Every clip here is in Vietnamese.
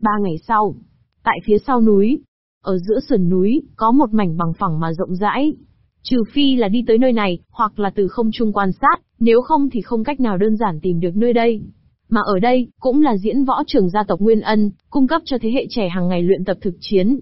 Ba ngày sau, tại phía sau núi, ở giữa sườn núi, có một mảnh bằng phẳng mà rộng rãi. Trừ phi là đi tới nơi này, hoặc là từ không trung quan sát, nếu không thì không cách nào đơn giản tìm được nơi đây. Mà ở đây, cũng là diễn võ trường gia tộc Nguyên Ân, cung cấp cho thế hệ trẻ hàng ngày luyện tập thực chiến.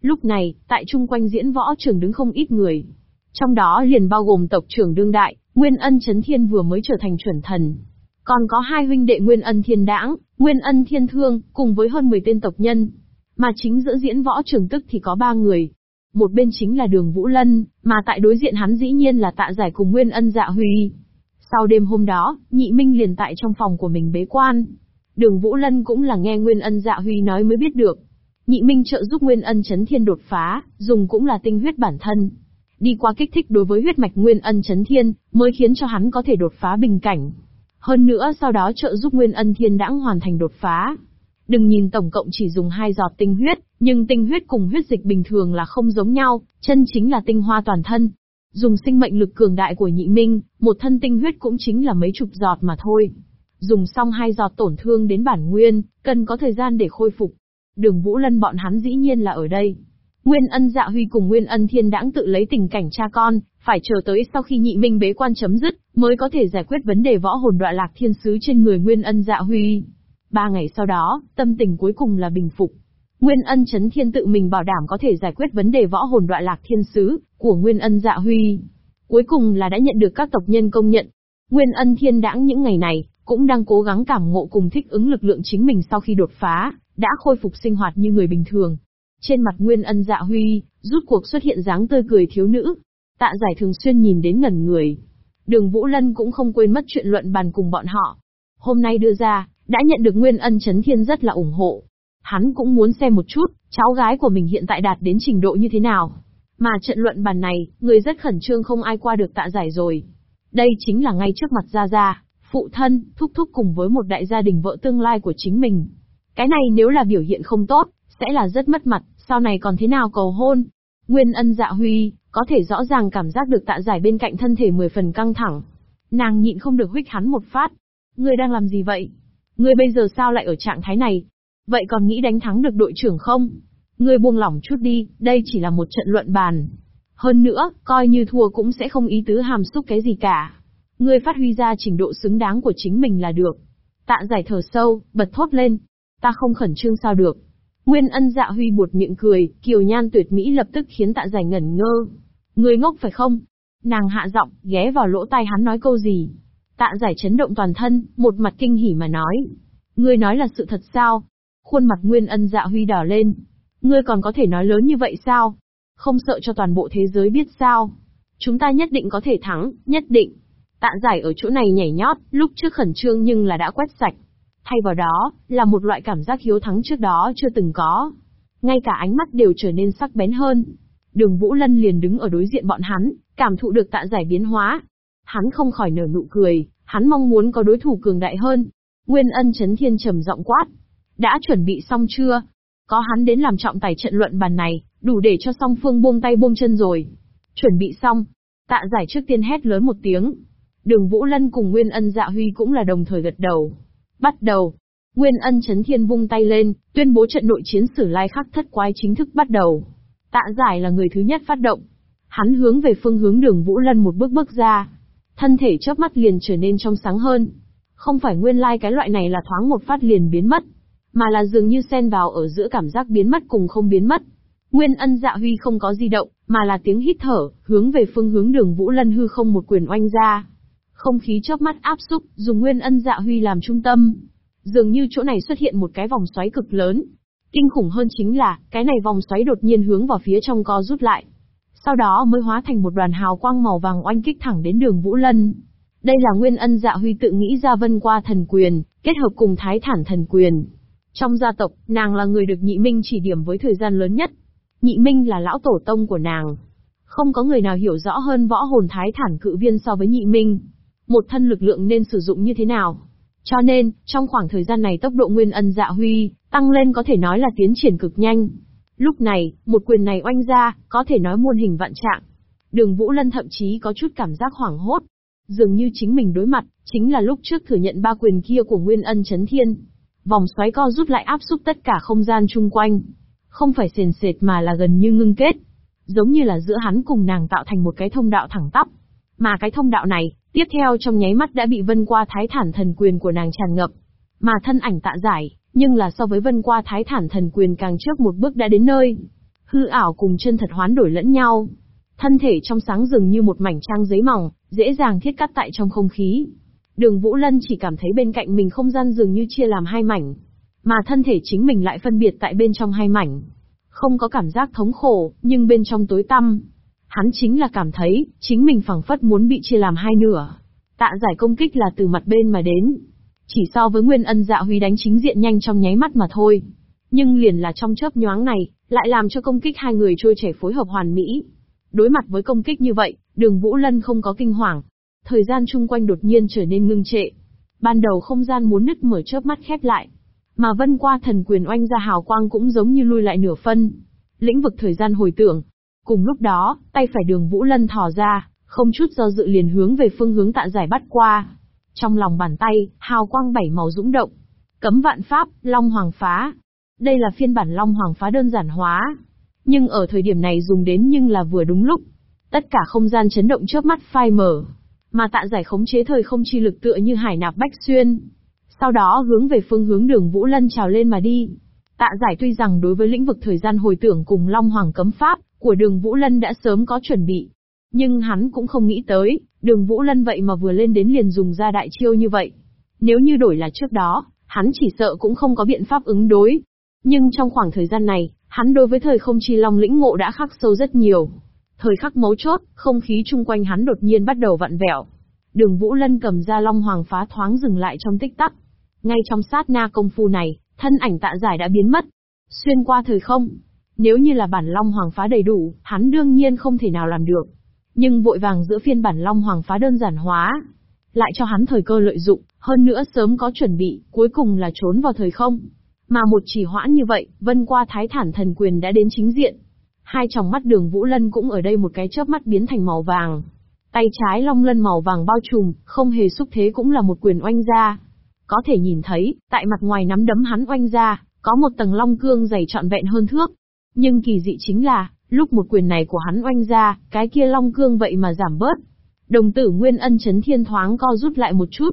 Lúc này, tại chung quanh diễn võ trường đứng không ít người. Trong đó liền bao gồm tộc trưởng đương đại, Nguyên Ân Chấn Thiên vừa mới trở thành chuẩn thần. Còn có hai huynh đệ Nguyên Ân Thiên Đãng, Nguyên Ân Thiên Thương, cùng với hơn 10 tên tộc nhân. Mà chính giữa diễn võ trường tức thì có ba người. Một bên chính là đường Vũ Lân, mà tại đối diện hắn dĩ nhiên là tạ giải cùng Nguyên Ân Dạ Huy. Sau đêm hôm đó, nhị minh liền tại trong phòng của mình bế quan. Đường Vũ Lân cũng là nghe Nguyên Ân Dạ Huy nói mới biết được. Nhị minh trợ giúp Nguyên Ân Chấn Thiên đột phá, dùng cũng là tinh huyết bản thân. Đi qua kích thích đối với huyết mạch Nguyên Ân Chấn Thiên, mới khiến cho hắn có thể đột phá bình cảnh. Hơn nữa sau đó trợ giúp Nguyên Ân Thiên đãng hoàn thành đột phá. Đừng nhìn tổng cộng chỉ dùng hai giọt tinh huyết, nhưng tinh huyết cùng huyết dịch bình thường là không giống nhau, chân chính là tinh hoa toàn thân. Dùng sinh mệnh lực cường đại của nhị minh, một thân tinh huyết cũng chính là mấy chục giọt mà thôi. Dùng xong hai giọt tổn thương đến bản nguyên, cần có thời gian để khôi phục. Đường Vũ Lân bọn hắn dĩ nhiên là ở đây. Nguyên ân dạ huy cùng Nguyên ân thiên đãng tự lấy tình cảnh cha con, phải chờ tới sau khi nhị minh bế quan chấm dứt, mới có thể giải quyết vấn đề võ hồn đoạn lạc thiên sứ trên người Nguyên ân dạ huy. Ba ngày sau đó, tâm tình cuối cùng là bình phục. Nguyên ân chấn thiên tự mình bảo đảm có thể giải quyết vấn đề võ hồn đoạn lạc thiên sứ, của Nguyên ân dạ huy. Cuối cùng là đã nhận được các tộc nhân công nhận. Nguyên ân thiên đãng những ngày này, cũng đang cố gắng cảm ngộ cùng thích ứng lực lượng chính mình sau khi đột phá, đã khôi phục sinh hoạt như người bình thường. Trên mặt Nguyên ân dạ huy, rút cuộc xuất hiện dáng tươi cười thiếu nữ. Tạ giải thường xuyên nhìn đến ngẩn người. Đường Vũ Lân cũng không quên mất chuyện luận bàn cùng bọn họ. Hôm nay đưa ra, đã nhận được Nguyên ân chấn thiên rất là ủng hộ. Hắn cũng muốn xem một chút, cháu gái của mình hiện tại đạt đến trình độ như thế nào. Mà trận luận bàn này, người rất khẩn trương không ai qua được tạ giải rồi. Đây chính là ngay trước mặt Gia Gia, phụ thân, thúc thúc cùng với một đại gia đình vợ tương lai của chính mình. Cái này nếu là biểu hiện không tốt, sẽ là rất mất mặt, sau này còn thế nào cầu hôn. Nguyên ân dạ huy, có thể rõ ràng cảm giác được tạ giải bên cạnh thân thể mười phần căng thẳng. Nàng nhịn không được huých hắn một phát. Ngươi đang làm gì vậy? Ngươi bây giờ sao lại ở trạng thái này? Vậy còn nghĩ đánh thắng được đội trưởng không? Ngươi buông lỏng chút đi, đây chỉ là một trận luận bàn. Hơn nữa, coi như thua cũng sẽ không ý tứ hàm xúc cái gì cả. Ngươi phát huy ra trình độ xứng đáng của chính mình là được. Tạ giải thở sâu, bật thốt lên. Ta không khẩn trương sao được. Nguyên ân dạ huy buột miệng cười, kiều nhan tuyệt mỹ lập tức khiến tạ giải ngẩn ngơ. Ngươi ngốc phải không? Nàng hạ giọng, ghé vào lỗ tai hắn nói câu gì. Tạ giải chấn động toàn thân, một mặt kinh hỉ mà nói. Ngươi nói là sự thật sao? Khuôn mặt Nguyên ân dạ huy đỏ lên, Ngươi còn có thể nói lớn như vậy sao? Không sợ cho toàn bộ thế giới biết sao? Chúng ta nhất định có thể thắng, nhất định. Tạ giải ở chỗ này nhảy nhót, lúc trước khẩn trương nhưng là đã quét sạch. Thay vào đó, là một loại cảm giác hiếu thắng trước đó chưa từng có. Ngay cả ánh mắt đều trở nên sắc bén hơn. Đường Vũ Lân liền đứng ở đối diện bọn hắn, cảm thụ được tạ giải biến hóa. Hắn không khỏi nở nụ cười, hắn mong muốn có đối thủ cường đại hơn. Nguyên ân chấn thiên trầm giọng quát. Đã chuẩn bị xong chưa? Có hắn đến làm trọng tài trận luận bàn này, đủ để cho song phương buông tay buông chân rồi. Chuẩn bị xong. Tạ giải trước tiên hét lớn một tiếng. Đường Vũ Lân cùng Nguyên Ân Dạ Huy cũng là đồng thời gật đầu. Bắt đầu. Nguyên Ân Chấn Thiên vung tay lên, tuyên bố trận nội chiến sử lai khắc thất quái chính thức bắt đầu. Tạ giải là người thứ nhất phát động. Hắn hướng về phương hướng đường Vũ Lân một bước bước ra. Thân thể chớp mắt liền trở nên trong sáng hơn. Không phải nguyên lai cái loại này là thoáng một phát liền biến mất, mà là dường như xen vào ở giữa cảm giác biến mất cùng không biến mất. Nguyên ân dạ huy không có di động, mà là tiếng hít thở, hướng về phương hướng đường Vũ Lân hư không một quyền oanh ra. Không khí chớp mắt áp xúc, dùng nguyên ân dạ huy làm trung tâm. Dường như chỗ này xuất hiện một cái vòng xoáy cực lớn. Kinh khủng hơn chính là, cái này vòng xoáy đột nhiên hướng vào phía trong co rút lại. Sau đó mới hóa thành một đoàn hào quang màu vàng oanh kích thẳng đến đường Vũ Lân. Đây là nguyên ân dạ huy tự nghĩ ra vân qua thần quyền, kết hợp cùng thái thản thần quyền. Trong gia tộc, nàng là người được nhị minh chỉ điểm với thời gian lớn nhất. Nhị minh là lão tổ tông của nàng. Không có người nào hiểu rõ hơn võ hồn thái thản cự viên so với nhị minh. Một thân lực lượng nên sử dụng như thế nào. Cho nên, trong khoảng thời gian này tốc độ nguyên ân dạ huy, tăng lên có thể nói là tiến triển cực nhanh. Lúc này, một quyền này oanh ra, có thể nói muôn hình vạn trạng. Đường Vũ Lân thậm chí có chút cảm giác hoảng hốt. Dường như chính mình đối mặt, chính là lúc trước thừa nhận ba quyền kia của Nguyên Ân Chấn Thiên. Vòng xoáy co rút lại áp xúc tất cả không gian chung quanh. Không phải sền sệt mà là gần như ngưng kết. Giống như là giữa hắn cùng nàng tạo thành một cái thông đạo thẳng tắp. Mà cái thông đạo này, tiếp theo trong nháy mắt đã bị vân qua thái thản thần quyền của nàng tràn ngập. Mà thân ảnh tạ giải, nhưng là so với vân qua thái thản thần quyền càng trước một bước đã đến nơi. Hư ảo cùng chân thật hoán đổi lẫn nhau. Thân thể trong sáng dường như một mảnh trang giấy mỏng, dễ dàng thiết cắt tại trong không khí. Đường Vũ Lân chỉ cảm thấy bên cạnh mình không gian dường như chia làm hai mảnh. Mà thân thể chính mình lại phân biệt tại bên trong hai mảnh. Không có cảm giác thống khổ, nhưng bên trong tối tăm. Hắn chính là cảm thấy, chính mình phẳng phất muốn bị chia làm hai nửa. Tạ giải công kích là từ mặt bên mà đến. Chỉ so với Nguyên Ân Dạ Huy đánh chính diện nhanh trong nháy mắt mà thôi. Nhưng liền là trong chớp nhoáng này, lại làm cho công kích hai người trôi chảy phối hợp hoàn mỹ. Đối mặt với công kích như vậy, đường Vũ Lân không có kinh hoàng. Thời gian chung quanh đột nhiên trở nên ngưng trệ. Ban đầu không gian muốn nứt mở chớp mắt khép lại. Mà vân qua thần quyền oanh ra hào quang cũng giống như lui lại nửa phân. Lĩnh vực thời gian hồi tưởng. Cùng lúc đó, tay phải đường Vũ Lân thò ra, không chút do dự liền hướng về phương hướng tạ giải bắt qua. Trong lòng bàn tay, hào quang bảy màu dũng động. Cấm vạn pháp, Long Hoàng phá. Đây là phiên bản Long Hoàng phá đơn giản hóa. Nhưng ở thời điểm này dùng đến nhưng là vừa đúng lúc. Tất cả không gian chấn động chớp mắt phai mở. Mà tạ giải khống chế thời không chi lực tựa như hải nạp bách xuyên. Sau đó hướng về phương hướng đường Vũ Lân trào lên mà đi. Tạ giải tuy rằng đối với lĩnh vực thời gian hồi tưởng cùng Long Hoàng cấm pháp của đường Vũ Lân đã sớm có chuẩn bị. Nhưng hắn cũng không nghĩ tới, đường Vũ Lân vậy mà vừa lên đến liền dùng ra đại chiêu như vậy. Nếu như đổi là trước đó, hắn chỉ sợ cũng không có biện pháp ứng đối. Nhưng trong khoảng thời gian này, hắn đối với thời không chi long lĩnh ngộ đã khắc sâu rất nhiều. Thời khắc mấu chốt, không khí chung quanh hắn đột nhiên bắt đầu vặn vẹo. Đường Vũ Lân cầm ra long hoàng phá thoáng dừng lại trong tích tắc. Ngay trong sát na công phu này, thân ảnh tạ giải đã biến mất. Xuyên qua thời không. Nếu như là bản long hoàng phá đầy đủ, hắn đương nhiên không thể nào làm được. Nhưng vội vàng giữa phiên bản long hoàng phá đơn giản hóa. Lại cho hắn thời cơ lợi dụng, hơn nữa sớm có chuẩn bị, cuối cùng là trốn vào thời không. Mà một chỉ hoãn như vậy, vân qua thái thản thần quyền đã đến chính diện. Hai tròng mắt đường Vũ Lân cũng ở đây một cái chớp mắt biến thành màu vàng. Tay trái long lân màu vàng bao trùm, không hề xúc thế cũng là một quyền oanh ra. Có thể nhìn thấy, tại mặt ngoài nắm đấm hắn oanh ra, có một tầng long cương dày trọn vẹn hơn thước. Nhưng kỳ dị chính là, lúc một quyền này của hắn oanh ra, cái kia long cương vậy mà giảm bớt. Đồng tử Nguyên Ân chấn thiên thoáng co rút lại một chút.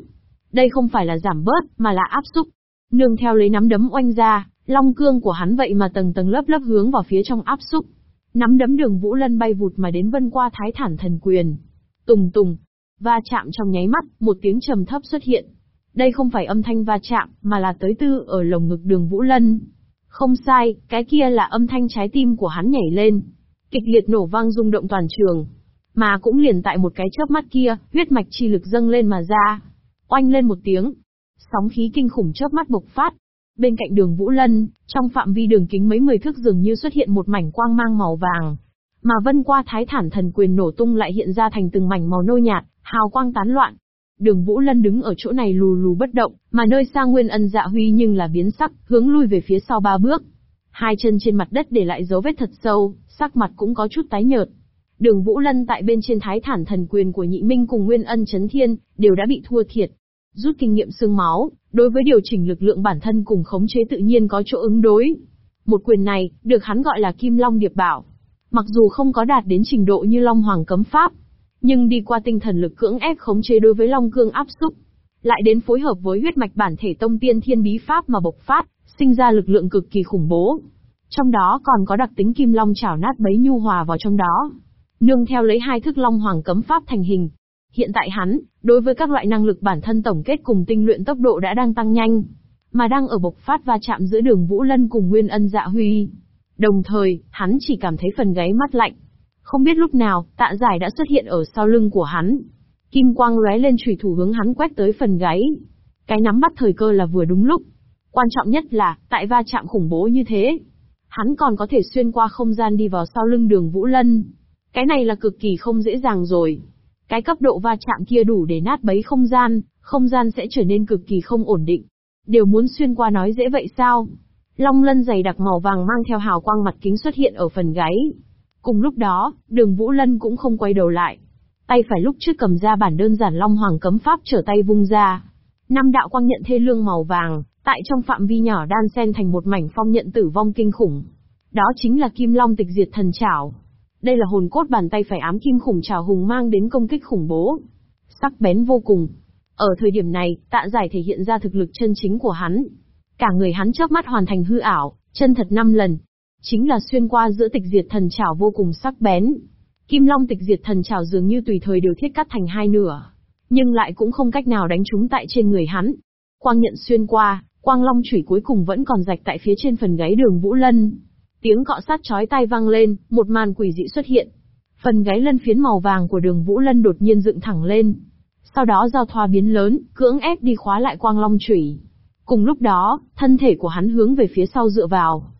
Đây không phải là giảm bớt, mà là áp xúc. Nương theo lấy nắm đấm oanh ra, long cương của hắn vậy mà tầng tầng lớp lớp hướng vào phía trong áp xúc. Nắm đấm đường Vũ Lân bay vụt mà đến vân qua thái thản thần quyền. Tùng tùng. Va chạm trong nháy mắt, một tiếng trầm thấp xuất hiện. Đây không phải âm thanh va chạm, mà là tới tư ở lồng ngực đường Vũ Lân. Không sai, cái kia là âm thanh trái tim của hắn nhảy lên. Kịch liệt nổ vang rung động toàn trường. Mà cũng liền tại một cái chớp mắt kia, huyết mạch chi lực dâng lên mà ra. Oanh lên một tiếng. Sóng khí kinh khủng chớp mắt bộc phát, Bên cạnh đường Vũ Lân, trong phạm vi đường kính mấy mười thước dường như xuất hiện một mảnh quang mang màu vàng. Mà vân qua thái thản thần quyền nổ tung lại hiện ra thành từng mảnh màu nâu nhạt, hào quang tán loạn. Đường Vũ Lân đứng ở chỗ này lù lù bất động, mà nơi xa Nguyên Ân Dạ Huy nhưng là biến sắc, hướng lui về phía sau ba bước. Hai chân trên mặt đất để lại dấu vết thật sâu, sắc mặt cũng có chút tái nhợt. Đường Vũ Lân tại bên trên thái thản thần quyền của Nhị Minh cùng Nguyên Ân Chấn Thiên, đều đã bị thua thiệt. Rút kinh nghiệm xương máu, đối với điều chỉnh lực lượng bản thân cùng khống chế tự nhiên có chỗ ứng đối. Một quyền này, được hắn gọi là Kim Long Điệp Bảo. Mặc dù không có đạt đến trình độ như Long Hoàng cấm pháp, nhưng đi qua tinh thần lực cưỡng ép khống chế đối với Long Cương áp xúc, lại đến phối hợp với huyết mạch bản thể tông tiên thiên bí pháp mà bộc phát, sinh ra lực lượng cực kỳ khủng bố. Trong đó còn có đặc tính kim long chảo nát bấy nhu hòa vào trong đó. Nương theo lấy hai thức long hoàng cấm pháp thành hình, Hiện tại hắn, đối với các loại năng lực bản thân tổng kết cùng tinh luyện tốc độ đã đang tăng nhanh, mà đang ở bộc phát va chạm giữa đường Vũ Lân cùng Nguyên Ân Dạ Huy. Đồng thời, hắn chỉ cảm thấy phần gáy mắt lạnh. Không biết lúc nào, tạ giải đã xuất hiện ở sau lưng của hắn. Kim quang lóe lên chủy thủ hướng hắn quét tới phần gáy. Cái nắm bắt thời cơ là vừa đúng lúc. Quan trọng nhất là, tại va chạm khủng bố như thế, hắn còn có thể xuyên qua không gian đi vào sau lưng đường Vũ Lân. Cái này là cực kỳ không dễ dàng rồi. Cái cấp độ va chạm kia đủ để nát bấy không gian, không gian sẽ trở nên cực kỳ không ổn định. Đều muốn xuyên qua nói dễ vậy sao? Long lân dày đặc màu vàng mang theo hào quang mặt kính xuất hiện ở phần gáy. Cùng lúc đó, đường Vũ Lân cũng không quay đầu lại. Tay phải lúc trước cầm ra bản đơn giản Long Hoàng cấm pháp trở tay vung ra. Năm đạo quang nhận thê lương màu vàng, Tại trong phạm vi nhỏ đan xen thành một mảnh phong nhận tử vong kinh khủng. Đó chính là Kim Long tịch diệt thần chảo. Đây là hồn cốt bàn tay phải ám kim khủng trảo hùng mang đến công kích khủng bố. Sắc bén vô cùng. Ở thời điểm này, tạ giải thể hiện ra thực lực chân chính của hắn. Cả người hắn chớp mắt hoàn thành hư ảo, chân thật năm lần. Chính là xuyên qua giữa tịch diệt thần chảo vô cùng sắc bén. Kim Long tịch diệt thần chảo dường như tùy thời đều thiết cắt thành hai nửa. Nhưng lại cũng không cách nào đánh trúng tại trên người hắn. Quang nhận xuyên qua, quang long chủy cuối cùng vẫn còn rạch tại phía trên phần gáy đường Vũ Lân. Tiếng cọ sát chói tai vang lên, một màn quỷ dị xuất hiện. Phần gáy lân phiến màu vàng của đường Vũ Lân đột nhiên dựng thẳng lên. Sau đó giao thoa biến lớn, cưỡng ép đi khóa lại quang long chủy. Cùng lúc đó, thân thể của hắn hướng về phía sau dựa vào.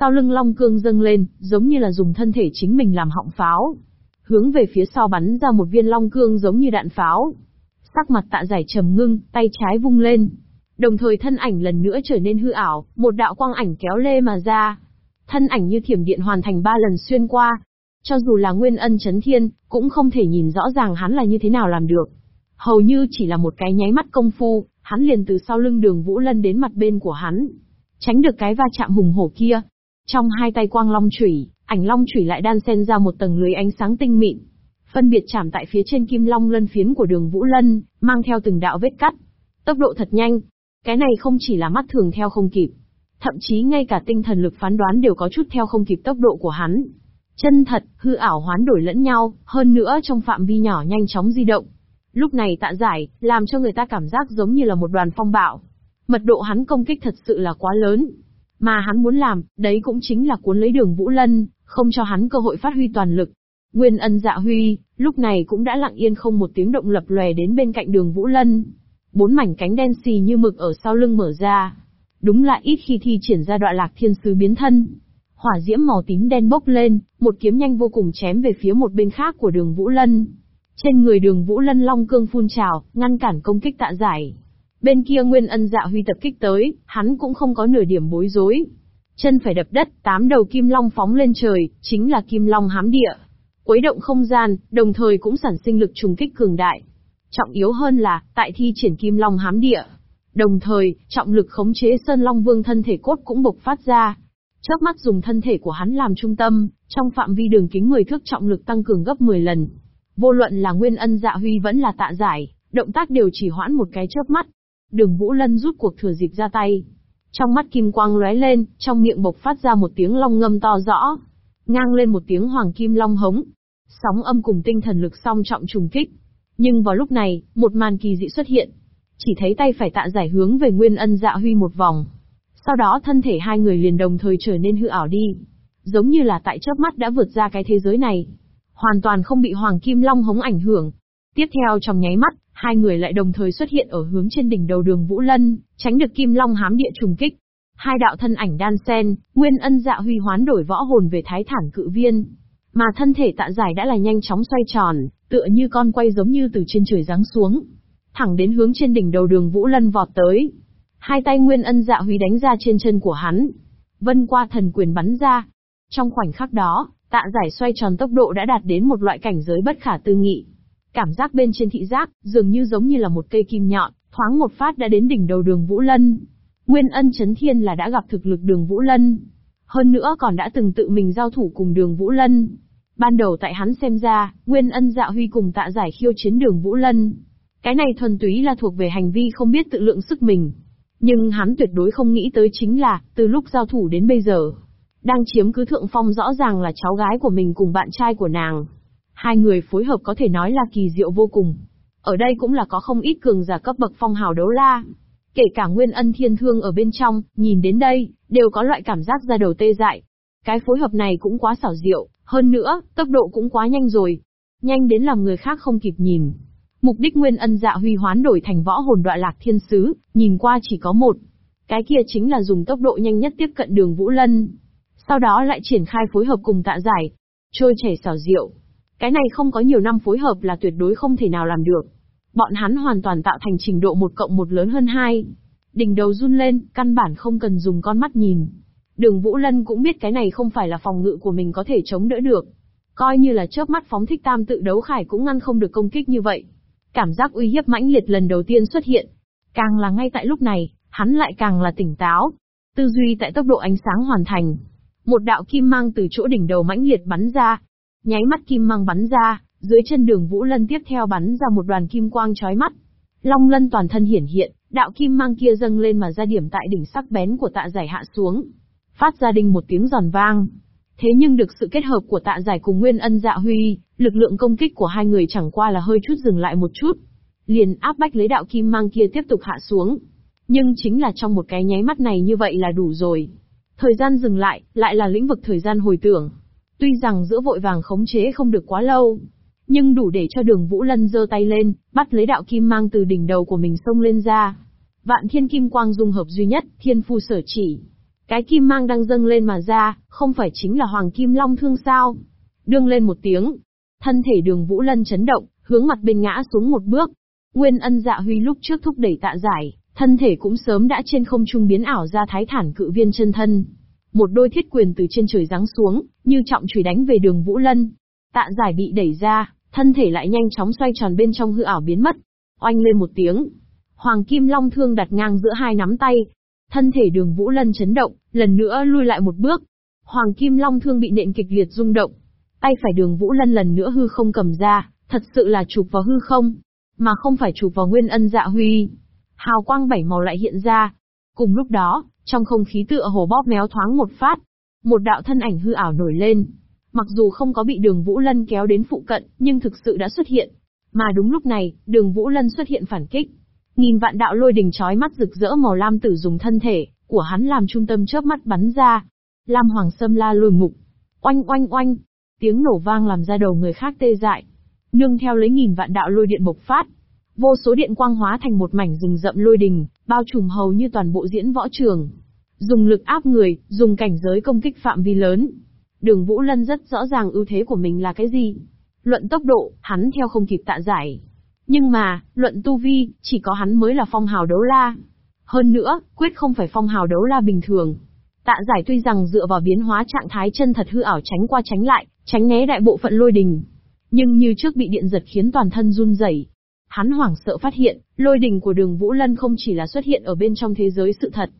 Sau lưng long cương dâng lên, giống như là dùng thân thể chính mình làm họng pháo. Hướng về phía sau bắn ra một viên long cương giống như đạn pháo. Sắc mặt tạ giải trầm ngưng, tay trái vung lên. Đồng thời thân ảnh lần nữa trở nên hư ảo, một đạo quang ảnh kéo lê mà ra. Thân ảnh như thiểm điện hoàn thành ba lần xuyên qua. Cho dù là nguyên ân chấn thiên, cũng không thể nhìn rõ ràng hắn là như thế nào làm được. Hầu như chỉ là một cái nháy mắt công phu, hắn liền từ sau lưng đường Vũ Lân đến mặt bên của hắn. Tránh được cái va chạm hùng hổ kia. Trong hai tay quang long chủy, ảnh long chủy lại đan xen ra một tầng lưới ánh sáng tinh mịn. Phân biệt chạm tại phía trên kim long lân phiến của đường Vũ Lân, mang theo từng đạo vết cắt. Tốc độ thật nhanh. Cái này không chỉ là mắt thường theo không kịp. Thậm chí ngay cả tinh thần lực phán đoán đều có chút theo không kịp tốc độ của hắn. Chân thật, hư ảo hoán đổi lẫn nhau, hơn nữa trong phạm vi nhỏ nhanh chóng di động. Lúc này tạ giải, làm cho người ta cảm giác giống như là một đoàn phong bạo. Mật độ hắn công kích thật sự là quá lớn. Mà hắn muốn làm, đấy cũng chính là cuốn lấy đường Vũ Lân, không cho hắn cơ hội phát huy toàn lực. Nguyên ân dạ huy, lúc này cũng đã lặng yên không một tiếng động lập lòe đến bên cạnh đường Vũ Lân. Bốn mảnh cánh đen xì như mực ở sau lưng mở ra. Đúng là ít khi thi triển ra đoạn lạc thiên sứ biến thân. Hỏa diễm màu tím đen bốc lên, một kiếm nhanh vô cùng chém về phía một bên khác của đường Vũ Lân. Trên người đường Vũ Lân long cương phun trào, ngăn cản công kích tạ giải. Bên kia Nguyên Ân Dạ Huy tập kích tới, hắn cũng không có nửa điểm bối rối. Chân phải đập đất, tám đầu kim long phóng lên trời, chính là kim long hám địa. Quấy động không gian, đồng thời cũng sản sinh lực trùng kích cường đại. Trọng yếu hơn là, tại thi triển kim long hám địa. Đồng thời, trọng lực khống chế Sơn Long Vương thân thể cốt cũng bộc phát ra. Chớp mắt dùng thân thể của hắn làm trung tâm, trong phạm vi đường kính 10 thước trọng lực tăng cường gấp 10 lần. Vô luận là Nguyên Ân Dạ Huy vẫn là tạ giải, động tác đều chỉ hoãn một cái chớp mắt. Đường Vũ Lân rút cuộc thừa dịp ra tay. Trong mắt kim quang lóe lên, trong miệng bộc phát ra một tiếng long ngâm to rõ. Ngang lên một tiếng hoàng kim long hống. Sóng âm cùng tinh thần lực song trọng trùng kích. Nhưng vào lúc này, một màn kỳ dị xuất hiện. Chỉ thấy tay phải tạ giải hướng về Nguyên Ân Dạ Huy một vòng. Sau đó thân thể hai người liền đồng thời trở nên hư ảo đi. Giống như là tại chớp mắt đã vượt ra cái thế giới này hoàn toàn không bị Hoàng Kim Long hống ảnh hưởng. Tiếp theo trong nháy mắt, hai người lại đồng thời xuất hiện ở hướng trên đỉnh đầu đường Vũ Lân, tránh được Kim Long hám địa trùng kích. Hai đạo thân ảnh đan sen, Nguyên Ân Dạ Huy hoán đổi võ hồn về Thái Thản Cự Viên, mà thân thể tạ giải đã là nhanh chóng xoay tròn, tựa như con quay giống như từ trên trời giáng xuống, thẳng đến hướng trên đỉnh đầu đường Vũ Lân vọt tới. Hai tay Nguyên Ân Dạ Huy đánh ra trên chân của hắn, vân qua thần quyền bắn ra. Trong khoảnh khắc đó, Tạ giải xoay tròn tốc độ đã đạt đến một loại cảnh giới bất khả tư nghị. Cảm giác bên trên thị giác, dường như giống như là một cây kim nhọn, thoáng một phát đã đến đỉnh đầu đường Vũ Lân. Nguyên ân chấn thiên là đã gặp thực lực đường Vũ Lân. Hơn nữa còn đã từng tự mình giao thủ cùng đường Vũ Lân. Ban đầu tại hắn xem ra, Nguyên ân dạ huy cùng tạ giải khiêu chiến đường Vũ Lân. Cái này thuần túy là thuộc về hành vi không biết tự lượng sức mình. Nhưng hắn tuyệt đối không nghĩ tới chính là, từ lúc giao thủ đến bây giờ, đang chiếm cứ thượng phong rõ ràng là cháu gái của mình cùng bạn trai của nàng. Hai người phối hợp có thể nói là kỳ diệu vô cùng. Ở đây cũng là có không ít cường giả cấp bậc phong hào đấu la. Kể cả nguyên ân thiên thương ở bên trong, nhìn đến đây, đều có loại cảm giác ra đầu tê dại. Cái phối hợp này cũng quá xảo diệu, hơn nữa, tốc độ cũng quá nhanh rồi. Nhanh đến làm người khác không kịp nhìn. Mục đích nguyên ân dạ huy hoán đổi thành võ hồn đoạn lạc thiên sứ, nhìn qua chỉ có một. Cái kia chính là dùng tốc độ nhanh nhất tiếp cận đường Vũ Lân sau đó lại triển khai phối hợp cùng tạ giải. Trôi chảy xảo diệu. Cái này không có nhiều năm phối hợp là tuyệt đối không thể nào làm được. Bọn hắn hoàn toàn tạo thành trình độ một cộng một lớn hơn hai. Đỉnh đầu run lên, căn bản không cần dùng con mắt nhìn. Đường Vũ Lân cũng biết cái này không phải là phòng ngự của mình có thể chống đỡ được. Coi như là chớp mắt phóng thích tam tự đấu khải cũng ngăn không được công kích như vậy. Cảm giác uy hiếp mãnh liệt lần đầu tiên xuất hiện. Càng là ngay tại lúc này, hắn lại càng là tỉnh táo. Tư duy tại tốc độ ánh sáng hoàn thành. Một đạo kim mang từ chỗ đỉnh đầu mãnh liệt bắn ra. Nháy mắt kim mang bắn ra, dưới chân đường Vũ Lân tiếp theo bắn ra một đoàn kim quang chói mắt. Long lân toàn thân hiển hiện, đạo kim mang kia dâng lên mà ra điểm tại đỉnh sắc bén của tạ giải hạ xuống. Phát ra đinh một tiếng giòn vang. Thế nhưng được sự kết hợp của tạ giải cùng Nguyên Ân Dạ Huy, lực lượng công kích của hai người chẳng qua là hơi chút dừng lại một chút. Liền áp bách lấy đạo kim mang kia tiếp tục hạ xuống. Nhưng chính là trong một cái nháy mắt này như vậy là đủ rồi. Thời gian dừng lại, lại là lĩnh vực thời gian hồi tưởng. Tuy rằng giữa vội vàng khống chế không được quá lâu, nhưng đủ để cho đường Vũ Lân giơ tay lên, bắt lấy đạo kim mang từ đỉnh đầu của mình xông lên ra. Vạn thiên kim quang dung hợp duy nhất, thiên phu sở chỉ. Cái kim mang đang dâng lên mà ra, không phải chính là Hoàng Kim Long Thương sao? Đương lên một tiếng. Thân thể đường Vũ Lân chấn động, hướng mặt bên ngã xuống một bước. Nguyên ân dạ huy lúc trước thúc đẩy tạ giải, thân thể cũng sớm đã trên không trung biến ảo ra thái thản cự viên chân thân. Một đôi thiết quyền từ trên trời giáng xuống, như trọng chùy đánh về đường Vũ Lân. Tạ giải bị đẩy ra, thân thể lại nhanh chóng xoay tròn bên trong hư ảo biến mất. Oanh lên một tiếng. Hoàng Kim Long Thương đặt ngang giữa hai nắm tay. Thân thể đường Vũ Lân chấn động, lần nữa lui lại một bước. Hoàng Kim Long Thương bị nện kịch liệt rung động. Tay phải đường Vũ Lân lần nữa hư không cầm ra, thật sự là chụp vào hư không, mà không phải chụp vào nguyên ân dạ huy. Hào quang bảy màu lại hiện ra. Cùng lúc đó, trong không khí tựa hồ bóp méo thoáng một phát, một đạo thân ảnh hư ảo nổi lên. Mặc dù không có bị đường Vũ Lân kéo đến phụ cận, nhưng thực sự đã xuất hiện. Mà đúng lúc này, đường Vũ Lân xuất hiện phản kích. Nghìn vạn đạo lôi đình chói mắt rực rỡ màu lam tử dùng thân thể của hắn làm trung tâm chớp mắt bắn ra. Lam Hoàng Sâm la lùi mục. Oanh oanh oanh. Tiếng nổ vang làm ra đầu người khác tê dại. Nương theo lấy nghìn vạn đạo lôi điện bộc phát. Vô số điện quang hóa thành một mảnh rừng rậm lôi đình, bao trùm hầu như toàn bộ diễn võ trường. Dùng lực áp người, dùng cảnh giới công kích phạm vi lớn, Đường Vũ Lân rất rõ ràng ưu thế của mình là cái gì. Luận tốc độ, hắn theo không kịp tạ giải. Nhưng mà, luận tu vi, chỉ có hắn mới là phong hào đấu la. Hơn nữa, quyết không phải phong hào đấu la bình thường. Tạ giải tuy rằng dựa vào biến hóa trạng thái chân thật hư ảo tránh qua tránh lại, tránh né đại bộ phận lôi đình. Nhưng như trước bị điện giật khiến toàn thân run rẩy. Hắn hoảng sợ phát hiện, lôi đình của đường Vũ Lân không chỉ là xuất hiện ở bên trong thế giới sự thật.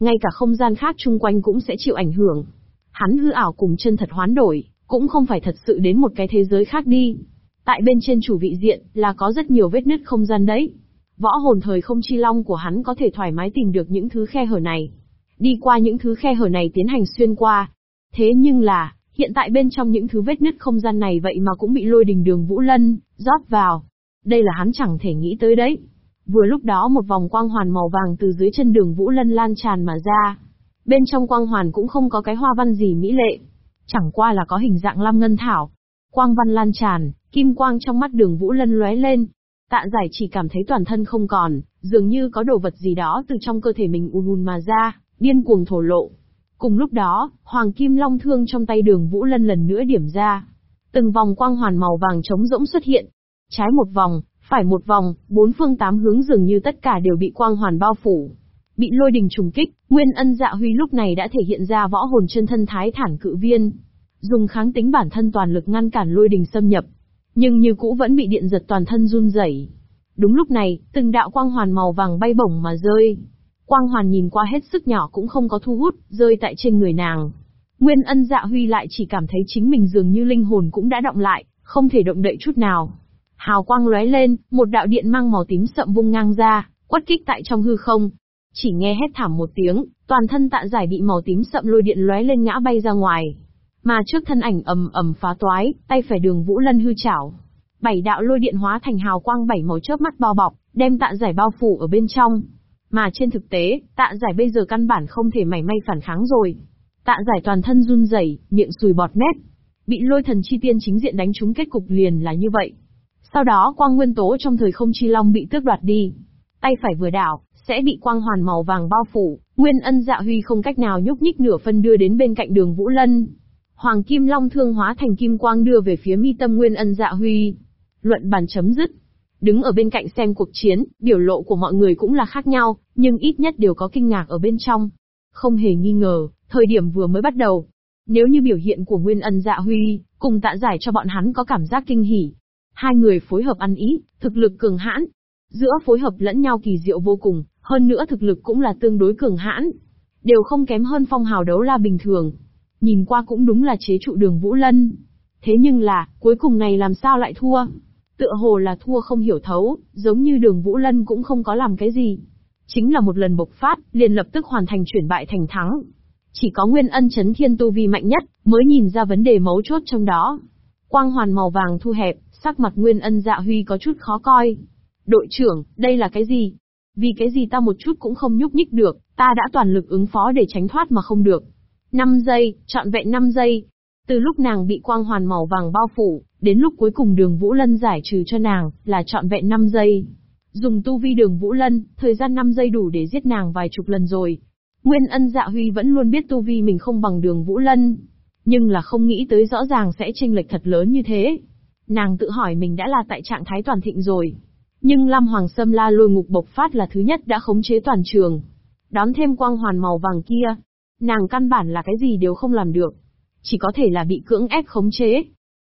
Ngay cả không gian khác chung quanh cũng sẽ chịu ảnh hưởng. Hắn hư ảo cùng chân thật hoán đổi, cũng không phải thật sự đến một cái thế giới khác đi. Tại bên trên chủ vị diện, là có rất nhiều vết nứt không gian đấy. Võ hồn thời không chi long của hắn có thể thoải mái tìm được những thứ khe hở này. Đi qua những thứ khe hở này tiến hành xuyên qua. Thế nhưng là, hiện tại bên trong những thứ vết nứt không gian này vậy mà cũng bị lôi đình đường Vũ Lân, rót vào. Đây là hắn chẳng thể nghĩ tới đấy. Vừa lúc đó một vòng quang hoàn màu vàng từ dưới chân đường Vũ Lân lan tràn mà ra. Bên trong quang hoàn cũng không có cái hoa văn gì mỹ lệ. Chẳng qua là có hình dạng lam ngân thảo. Quang văn lan tràn, kim quang trong mắt đường vũ lân lóe lên. Tạ giải chỉ cảm thấy toàn thân không còn, dường như có đồ vật gì đó từ trong cơ thể mình ùn ùn mà ra, điên cuồng thổ lộ. Cùng lúc đó, hoàng kim long thương trong tay đường vũ lân lần nữa điểm ra. Từng vòng quang hoàn màu vàng trống rỗng xuất hiện. Trái một vòng, phải một vòng, bốn phương tám hướng dường như tất cả đều bị quang hoàn bao phủ. Bị lôi đình trùng kích, Nguyên Ân Dạ Huy lúc này đã thể hiện ra võ hồn chân thân thái thản cự viên, dùng kháng tính bản thân toàn lực ngăn cản lôi đình xâm nhập, nhưng như cũ vẫn bị điện giật toàn thân run rẩy. Đúng lúc này, từng đạo quang hoàn màu vàng bay bổng mà rơi. Quang hoàn nhìn qua hết sức nhỏ cũng không có thu hút, rơi tại trên người nàng. Nguyên Ân Dạ Huy lại chỉ cảm thấy chính mình dường như linh hồn cũng đã động lại, không thể động đậy chút nào. Hào quang lóe lên, một đạo điện mang màu tím sậm vung ngang ra, quất kích tại trong hư không, chỉ nghe hét thảm một tiếng, toàn thân tạ giải bị màu tím sậm lôi điện lóe lên ngã bay ra ngoài. Mà trước thân ảnh ầm ầm phá toái, tay phải đường Vũ Lân hư chảo. Bảy đạo lôi điện hóa thành hào quang bảy màu chớp mắt bao bọc, đem tạ giải bao phủ ở bên trong. Mà trên thực tế, tạ giải bây giờ căn bản không thể mảy may phản kháng rồi. Tạ giải toàn thân run rẩy, miệng sùi bọt mép. Bị lôi thần chi tiên chính diện đánh trúng kết cục liền là như vậy. Sau đó quang nguyên tố trong thời không chi long bị tước đoạt đi. Tay phải vừa đảo, sẽ bị quang hoàn màu vàng bao phủ, Nguyên Ân Dạ Huy không cách nào nhúc nhích nửa phân đưa đến bên cạnh Đường Vũ Lân. Hoàng Kim Long thương hóa thành kim quang đưa về phía mi tâm Nguyên Ân Dạ Huy. Luận bàn chấm dứt. Đứng ở bên cạnh xem cuộc chiến, biểu lộ của mọi người cũng là khác nhau, nhưng ít nhất đều có kinh ngạc ở bên trong. Không hề nghi ngờ, thời điểm vừa mới bắt đầu. Nếu như biểu hiện của Nguyên Ân Dạ Huy, cùng tạ giải cho bọn hắn có cảm giác kinh hỉ. Hai người phối hợp ăn ý, thực lực cường hãn. Giữa phối hợp lẫn nhau kỳ diệu vô cùng, Hơn nữa thực lực cũng là tương đối cường hãn. Đều không kém hơn phong hào đấu la bình thường. Nhìn qua cũng đúng là chế trụ đường Vũ Lân. Thế nhưng là, cuối cùng này làm sao lại thua? Tựa hồ là thua không hiểu thấu, giống như đường Vũ Lân cũng không có làm cái gì. Chính là một lần bộc phát, liền lập tức hoàn thành chuyển bại thành thắng. Chỉ có nguyên ân chấn thiên tu vi mạnh nhất, mới nhìn ra vấn đề mấu chốt trong đó. Quang hoàn màu vàng thu hẹp, sắc mặt nguyên ân dạ huy có chút khó coi. Đội trưởng, đây là cái gì? Vì cái gì ta một chút cũng không nhúc nhích được, ta đã toàn lực ứng phó để tránh thoát mà không được. 5 giây, trọn vẹn 5 giây. Từ lúc nàng bị quang hoàn màu vàng bao phủ, đến lúc cuối cùng đường Vũ Lân giải trừ cho nàng, là trọn vẹn 5 giây. Dùng tu vi đường Vũ Lân, thời gian 5 giây đủ để giết nàng vài chục lần rồi. Nguyên ân dạ huy vẫn luôn biết tu vi mình không bằng đường Vũ Lân. Nhưng là không nghĩ tới rõ ràng sẽ tranh lệch thật lớn như thế. Nàng tự hỏi mình đã là tại trạng thái toàn thịnh rồi. Nhưng Lam Hoàng Sâm La lôi ngục bộc phát là thứ nhất đã khống chế toàn trường. Đón thêm quang hoàn màu vàng kia. Nàng căn bản là cái gì đều không làm được. Chỉ có thể là bị cưỡng ép khống chế.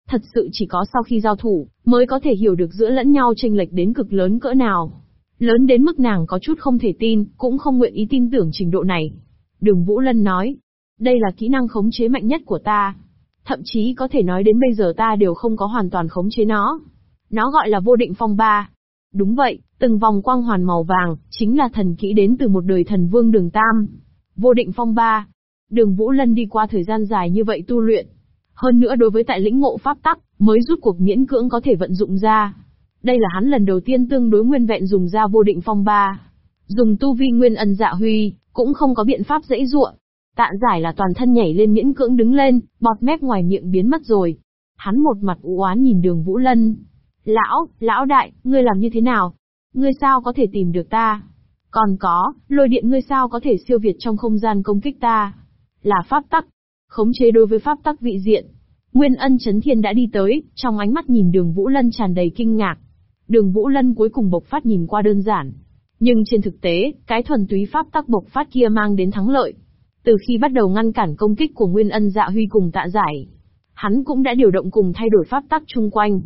Thật sự chỉ có sau khi giao thủ, mới có thể hiểu được giữa lẫn nhau tranh lệch đến cực lớn cỡ nào. Lớn đến mức nàng có chút không thể tin, cũng không nguyện ý tin tưởng trình độ này. Đường Vũ Lân nói, đây là kỹ năng khống chế mạnh nhất của ta. Thậm chí có thể nói đến bây giờ ta đều không có hoàn toàn khống chế nó. Nó gọi là vô định phong ba. Đúng vậy, từng vòng quang hoàn màu vàng, chính là thần kỹ đến từ một đời thần vương đường Tam. Vô định phong ba. Đường Vũ Lân đi qua thời gian dài như vậy tu luyện. Hơn nữa đối với tại lĩnh ngộ pháp tắc, mới rút cuộc miễn cưỡng có thể vận dụng ra. Đây là hắn lần đầu tiên tương đối nguyên vẹn dùng ra vô định phong ba. Dùng tu vi nguyên ân dạ huy, cũng không có biện pháp dễ dụa. Tạ giải là toàn thân nhảy lên miễn cưỡng đứng lên, bọt mép ngoài miệng biến mất rồi. Hắn một mặt u oán nhìn đường Vũ Lân. Lão, lão đại, ngươi làm như thế nào? Ngươi sao có thể tìm được ta? Còn có, lôi điện ngươi sao có thể siêu việt trong không gian công kích ta? Là pháp tắc. Khống chế đối với pháp tắc vị diện. Nguyên ân chấn thiên đã đi tới, trong ánh mắt nhìn đường Vũ Lân tràn đầy kinh ngạc. Đường Vũ Lân cuối cùng bộc phát nhìn qua đơn giản. Nhưng trên thực tế, cái thuần túy pháp tắc bộc phát kia mang đến thắng lợi. Từ khi bắt đầu ngăn cản công kích của Nguyên Ân Dạ Huy cùng tạ giải, hắn cũng đã điều động cùng thay đổi pháp tắc chung quanh.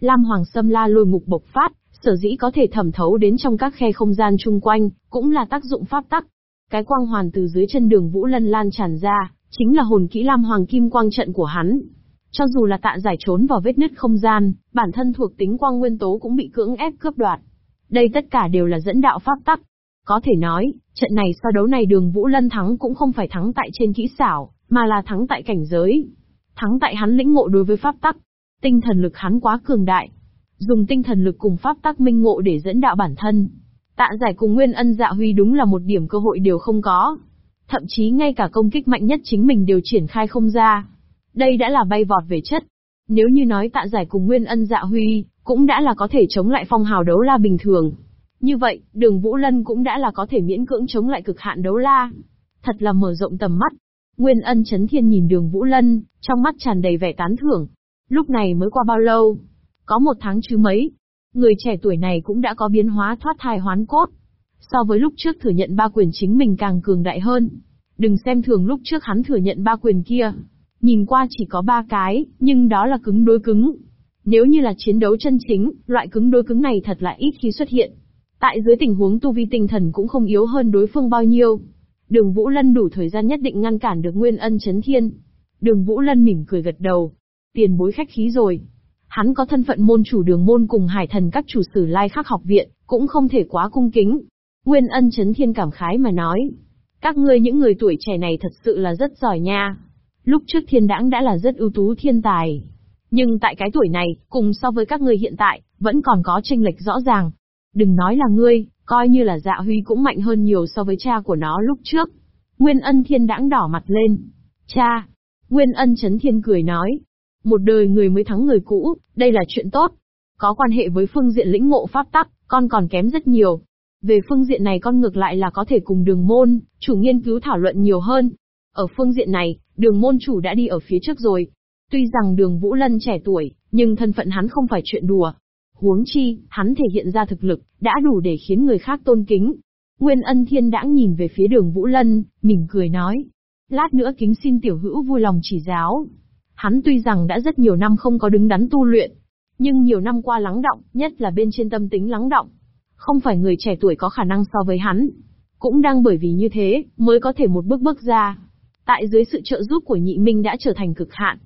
Lam Hoàng Sâm La lôi mục bộc phát, sở dĩ có thể thẩm thấu đến trong các khe không gian chung quanh, cũng là tác dụng pháp tắc. Cái quang hoàn từ dưới chân đường Vũ Lân lan tràn ra, chính là hồn kỹ Lam Hoàng Kim Quang trận của hắn. Cho dù là tạ giải trốn vào vết nứt không gian, bản thân thuộc tính quang nguyên tố cũng bị cưỡng ép cướp đoạt. Đây tất cả đều là dẫn đạo pháp tắc. Có thể nói, trận này so đấu này đường Vũ Lân thắng cũng không phải thắng tại trên kỹ xảo, mà là thắng tại cảnh giới. Thắng tại hắn lĩnh ngộ đối với pháp tắc. Tinh thần lực hắn quá cường đại. Dùng tinh thần lực cùng pháp tắc minh ngộ để dẫn đạo bản thân. Tạ giải cùng Nguyên Ân Dạ Huy đúng là một điểm cơ hội đều không có. Thậm chí ngay cả công kích mạnh nhất chính mình đều triển khai không ra. Đây đã là bay vọt về chất. Nếu như nói tạ giải cùng Nguyên Ân Dạ Huy, cũng đã là có thể chống lại phong hào đấu la bình thường. Như vậy, đường Vũ Lân cũng đã là có thể miễn cưỡng chống lại cực hạn đấu la. Thật là mở rộng tầm mắt. Nguyên ân chấn thiên nhìn đường Vũ Lân, trong mắt tràn đầy vẻ tán thưởng. Lúc này mới qua bao lâu? Có một tháng chứ mấy. Người trẻ tuổi này cũng đã có biến hóa thoát thai hoán cốt. So với lúc trước thừa nhận ba quyền chính mình càng cường đại hơn. Đừng xem thường lúc trước hắn thừa nhận ba quyền kia. Nhìn qua chỉ có ba cái, nhưng đó là cứng đối cứng. Nếu như là chiến đấu chân chính, loại cứng đối cứng này thật là ít khi xuất hiện. Tại dưới tình huống tu vi tinh thần cũng không yếu hơn đối phương bao nhiêu. Đường Vũ Lân đủ thời gian nhất định ngăn cản được Nguyên Ân Chấn Thiên. Đường Vũ Lân mỉm cười gật đầu. Tiền bối khách khí rồi. Hắn có thân phận môn chủ đường môn cùng hải thần các chủ sử lai khắc học viện, cũng không thể quá cung kính. Nguyên Ân Chấn Thiên cảm khái mà nói. Các ngươi những người tuổi trẻ này thật sự là rất giỏi nha. Lúc trước thiên đãng đã là rất ưu tú thiên tài. Nhưng tại cái tuổi này, cùng so với các ngươi hiện tại, vẫn còn có tranh lệch rõ ràng. Đừng nói là ngươi, coi như là dạ huy cũng mạnh hơn nhiều so với cha của nó lúc trước. Nguyên ân thiên đãng đỏ mặt lên. Cha! Nguyên ân chấn thiên cười nói. Một đời người mới thắng người cũ, đây là chuyện tốt. Có quan hệ với phương diện lĩnh ngộ pháp tắc, con còn kém rất nhiều. Về phương diện này con ngược lại là có thể cùng đường môn, chủ nghiên cứu thảo luận nhiều hơn. Ở phương diện này, đường môn chủ đã đi ở phía trước rồi, Tuy rằng đường Vũ Lân trẻ tuổi, nhưng thân phận hắn không phải chuyện đùa. Huống chi, hắn thể hiện ra thực lực, đã đủ để khiến người khác tôn kính. Nguyên ân thiên đãng nhìn về phía đường Vũ Lân, mỉm cười nói. Lát nữa kính xin tiểu hữu vui lòng chỉ giáo. Hắn tuy rằng đã rất nhiều năm không có đứng đắn tu luyện, nhưng nhiều năm qua lắng động, nhất là bên trên tâm tính lắng động. Không phải người trẻ tuổi có khả năng so với hắn. Cũng đang bởi vì như thế, mới có thể một bước bước ra. Tại dưới sự trợ giúp của nhị minh đã trở thành cực hạn.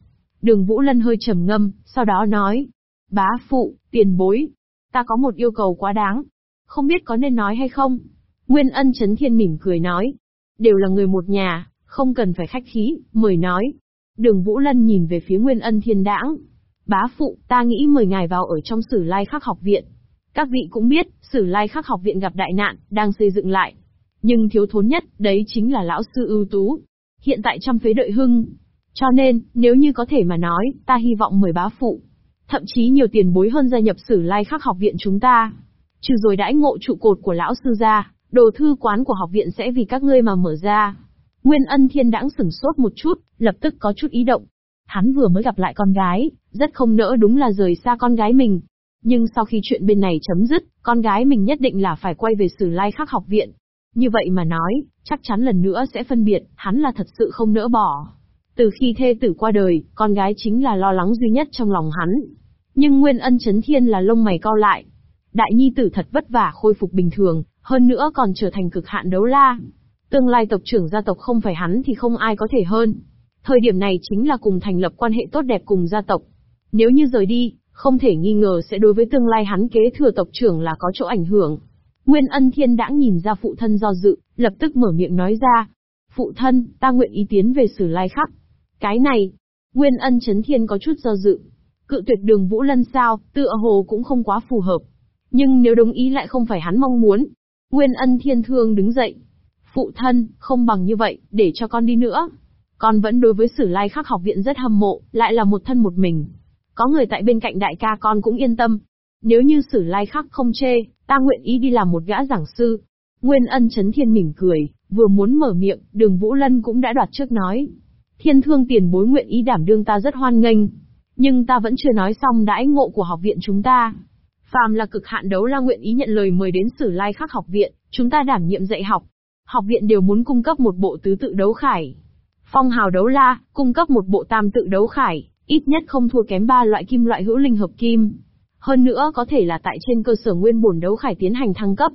Đường Vũ Lân hơi trầm ngâm, sau đó nói. Bá phụ, tiền bối. Ta có một yêu cầu quá đáng. Không biết có nên nói hay không? Nguyên ân chấn thiên mỉm cười nói. Đều là người một nhà, không cần phải khách khí, mời nói. Đường Vũ Lân nhìn về phía Nguyên ân thiên đãng. Bá phụ, ta nghĩ mời ngài vào ở trong sử lai khắc học viện. Các vị cũng biết, sử lai khắc học viện gặp đại nạn, đang xây dựng lại. Nhưng thiếu thốn nhất, đấy chính là lão sư ưu tú. Hiện tại trăm phế đợi hưng. Cho nên, nếu như có thể mà nói, ta hy vọng mời bá phụ. Thậm chí nhiều tiền bối hơn gia nhập sử lai khắc học viện chúng ta. Trừ rồi đãi ngộ trụ cột của lão sư ra, đồ thư quán của học viện sẽ vì các ngươi mà mở ra. Nguyên ân thiên đãng sửng sốt một chút, lập tức có chút ý động. Hắn vừa mới gặp lại con gái, rất không nỡ đúng là rời xa con gái mình. Nhưng sau khi chuyện bên này chấm dứt, con gái mình nhất định là phải quay về sử lai khắc học viện. Như vậy mà nói, chắc chắn lần nữa sẽ phân biệt, hắn là thật sự không nỡ bỏ. Từ khi thê tử qua đời, con gái chính là lo lắng duy nhất trong lòng hắn. Nhưng Nguyên Ân Chấn Thiên là lông mày cau lại. Đại nhi tử thật vất vả khôi phục bình thường, hơn nữa còn trở thành cực hạn đấu la. Tương lai tộc trưởng gia tộc không phải hắn thì không ai có thể hơn. Thời điểm này chính là cùng thành lập quan hệ tốt đẹp cùng gia tộc. Nếu như rời đi, không thể nghi ngờ sẽ đối với tương lai hắn kế thừa tộc trưởng là có chỗ ảnh hưởng. Nguyên ân thiên đã nhìn ra phụ thân do dự, lập tức mở miệng nói ra. Phụ thân, ta nguyện ý tiến về sử lai khắc. Cái này, Nguyên ân chấn thiên có chút do dự. Cự tuyệt đường Vũ Lân sao, tựa hồ cũng không quá phù hợp. Nhưng nếu đồng ý lại không phải hắn mong muốn. Nguyên ân thiên thương đứng dậy. Phụ thân, không bằng như vậy, để cho con đi nữa. Con vẫn đối với sử lai khắc học viện rất hâm mộ, lại là một thân một mình. Có người tại bên cạnh đại ca con cũng yên tâm. Nếu như sử lai khắc không chê, ta nguyện ý đi làm một gã giảng sư. Nguyên ân chấn thiên mỉm cười, vừa muốn mở miệng, đường Vũ Lân cũng đã đoạt trước nói. Thiên thương tiền bối nguyện ý đảm đương ta rất hoan nghênh. Nhưng ta vẫn chưa nói xong đãi ngộ của học viện chúng ta. Phàm là cực hạn đấu la nguyện ý nhận lời mời đến sử lai khắc học viện, chúng ta đảm nhiệm dạy học. Học viện đều muốn cung cấp một bộ tứ tự đấu khải. Phong hào đấu la, cung cấp một bộ tam tự đấu khải, ít nhất không thua kém ba loại kim loại hữu linh hợp kim. Hơn nữa có thể là tại trên cơ sở nguyên bổn đấu khải tiến hành thăng cấp.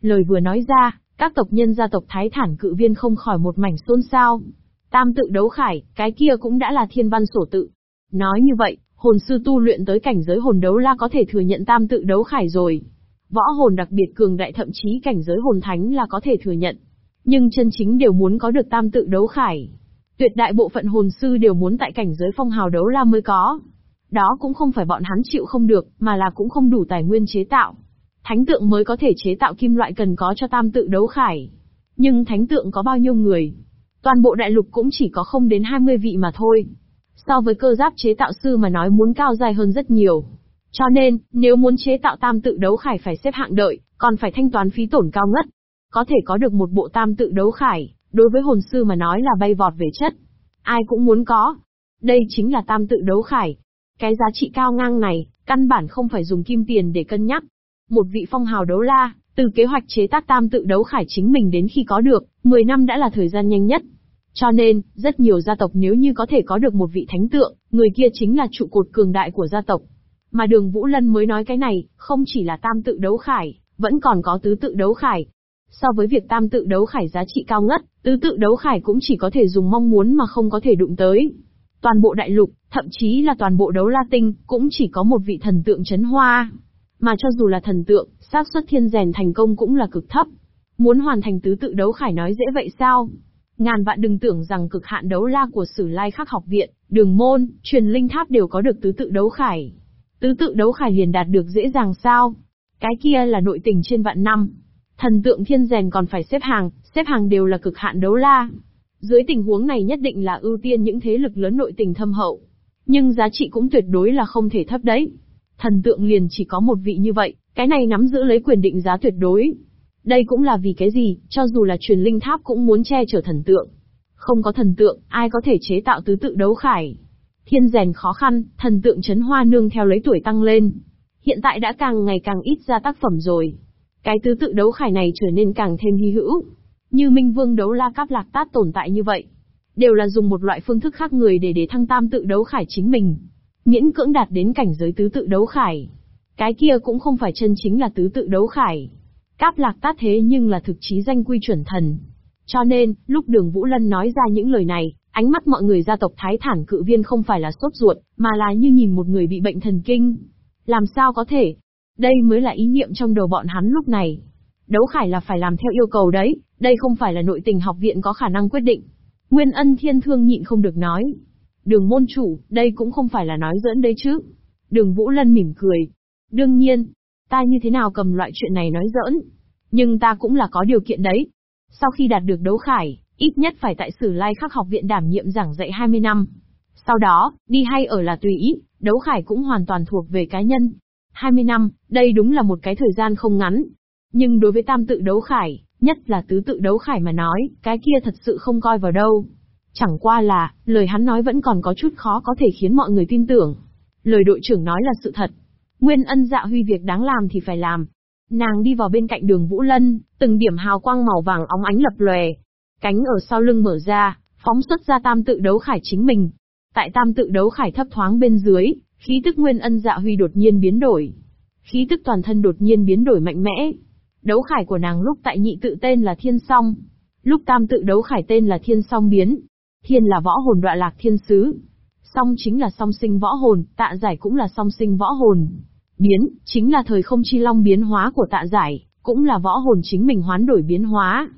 Lời vừa nói ra, các tộc nhân gia tộc Thái Thản cự viên không khỏi một mảnh xôn xao. Tam tự đấu khải, cái kia cũng đã là thiên văn sổ tự. Nói như vậy, hồn sư tu luyện tới cảnh giới hồn đấu la có thể thừa nhận tam tự đấu khải rồi. Võ hồn đặc biệt cường đại thậm chí cảnh giới hồn thánh là có thể thừa nhận. Nhưng chân chính đều muốn có được tam tự đấu khải. Tuyệt đại bộ phận hồn sư đều muốn tại cảnh giới phong hào đấu la mới có. Đó cũng không phải bọn hắn chịu không được, mà là cũng không đủ tài nguyên chế tạo. Thánh tượng mới có thể chế tạo kim loại cần có cho tam tự đấu khải. Nhưng thánh tượng có bao nhiêu người? Toàn bộ đại lục cũng chỉ có không đến 20 vị mà thôi. So với cơ giáp chế tạo sư mà nói muốn cao dài hơn rất nhiều. Cho nên, nếu muốn chế tạo tam tự đấu khải phải xếp hạng đợi, còn phải thanh toán phí tổn cao ngất. Có thể có được một bộ tam tự đấu khải, đối với hồn sư mà nói là bay vọt về chất. Ai cũng muốn có. Đây chính là tam tự đấu khải. Cái giá trị cao ngang này, căn bản không phải dùng kim tiền để cân nhắc. Một vị phong hào đấu la, từ kế hoạch chế tác tam tự đấu khải chính mình đến khi có được, 10 năm đã là thời gian nhanh nhất. Cho nên, rất nhiều gia tộc nếu như có thể có được một vị thánh tượng, người kia chính là trụ cột cường đại của gia tộc. Mà đường Vũ Lân mới nói cái này, không chỉ là tam tự đấu khải, vẫn còn có tứ tự đấu khải. So với việc tam tự đấu khải giá trị cao ngất, tứ tự đấu khải cũng chỉ có thể dùng mong muốn mà không có thể đụng tới. Toàn bộ đại lục, thậm chí là toàn bộ đấu la tinh, cũng chỉ có một vị thần tượng chấn hoa. Mà cho dù là thần tượng, xác suất thiên rèn thành công cũng là cực thấp. Muốn hoàn thành tứ tự đấu khải nói dễ vậy sao? Ngàn vạn đừng tưởng rằng cực hạn đấu la của Sử Lai Khắc học viện, Đường môn, truyền linh tháp đều có được tứ tự đấu khải. Tứ tự đấu khải liền đạt được dễ dàng sao? Cái kia là nội tình trên vạn năm. Thần tượng thiên rèn còn phải xếp hàng, xếp hàng đều là cực hạn đấu la. Dưới tình huống này nhất định là ưu tiên những thế lực lớn nội tình thâm hậu. Nhưng giá trị cũng tuyệt đối là không thể thấp đấy. Thần tượng liền chỉ có một vị như vậy, cái này nắm giữ lấy quyền định giá tuyệt đối. Đây cũng là vì cái gì, cho dù là truyền linh tháp cũng muốn che chở thần tượng. Không có thần tượng, ai có thể chế tạo tứ tự đấu khải. Thiên rèn khó khăn, thần tượng chấn hoa nương theo lấy tuổi tăng lên. Hiện tại đã càng ngày càng ít ra tác phẩm rồi. Cái tứ tự đấu khải này trở nên càng thêm hy hữu. Như Minh Vương đấu la cáp lạc tát tồn tại như vậy. Đều là dùng một loại phương thức khác người để để thăng tam tự đấu khải chính mình. Miễn cưỡng đạt đến cảnh giới tứ tự đấu khải. Cái kia cũng không phải chân chính là tứ tự đấu khải. Cáp lạc tát thế nhưng là thực chí danh quy chuẩn thần. Cho nên, lúc đường Vũ Lân nói ra những lời này, ánh mắt mọi người gia tộc Thái Thản cự viên không phải là sốt ruột, mà là như nhìn một người bị bệnh thần kinh. Làm sao có thể? Đây mới là ý niệm trong đầu bọn hắn lúc này. Đấu khải là phải làm theo yêu cầu đấy, đây không phải là nội tình học viện có khả năng quyết định. Nguyên ân thiên thương nhịn không được nói. Đường môn chủ, đây cũng không phải là nói giỡn đấy chứ. Đường Vũ Lân mỉm cười. Đương nhiên, ta như thế nào cầm loại chuyện này nói giỡn. Nhưng ta cũng là có điều kiện đấy. Sau khi đạt được đấu khải, ít nhất phải tại Sử Lai Khắc học viện đảm nhiệm giảng dạy 20 năm. Sau đó, đi hay ở là tùy ý, đấu khải cũng hoàn toàn thuộc về cá nhân. 20 năm, đây đúng là một cái thời gian không ngắn. Nhưng đối với tam tự đấu khải, nhất là tứ tự đấu khải mà nói, cái kia thật sự không coi vào đâu. Chẳng qua là, lời hắn nói vẫn còn có chút khó có thể khiến mọi người tin tưởng. Lời đội trưởng nói là sự thật. Nguyên ân dạ huy việc đáng làm thì phải làm. Nàng đi vào bên cạnh đường Vũ Lân, từng điểm hào quang màu vàng óng ánh lập lòe. Cánh ở sau lưng mở ra, phóng xuất ra tam tự đấu khải chính mình. Tại tam tự đấu khải thấp thoáng bên dưới, khí tức nguyên ân dạ huy đột nhiên biến đổi. Khí tức toàn thân đột nhiên biến đổi mạnh mẽ. Đấu khải của nàng lúc tại nhị tự tên là thiên song. Lúc tam tự đấu khải tên là thiên song biến. Thiên là võ hồn đoạn lạc thiên sứ. Song chính là song sinh võ hồn, tạ giải cũng là song sinh võ hồn. Biến, chính là thời không chi long biến hóa của tạ giải, cũng là võ hồn chính mình hoán đổi biến hóa.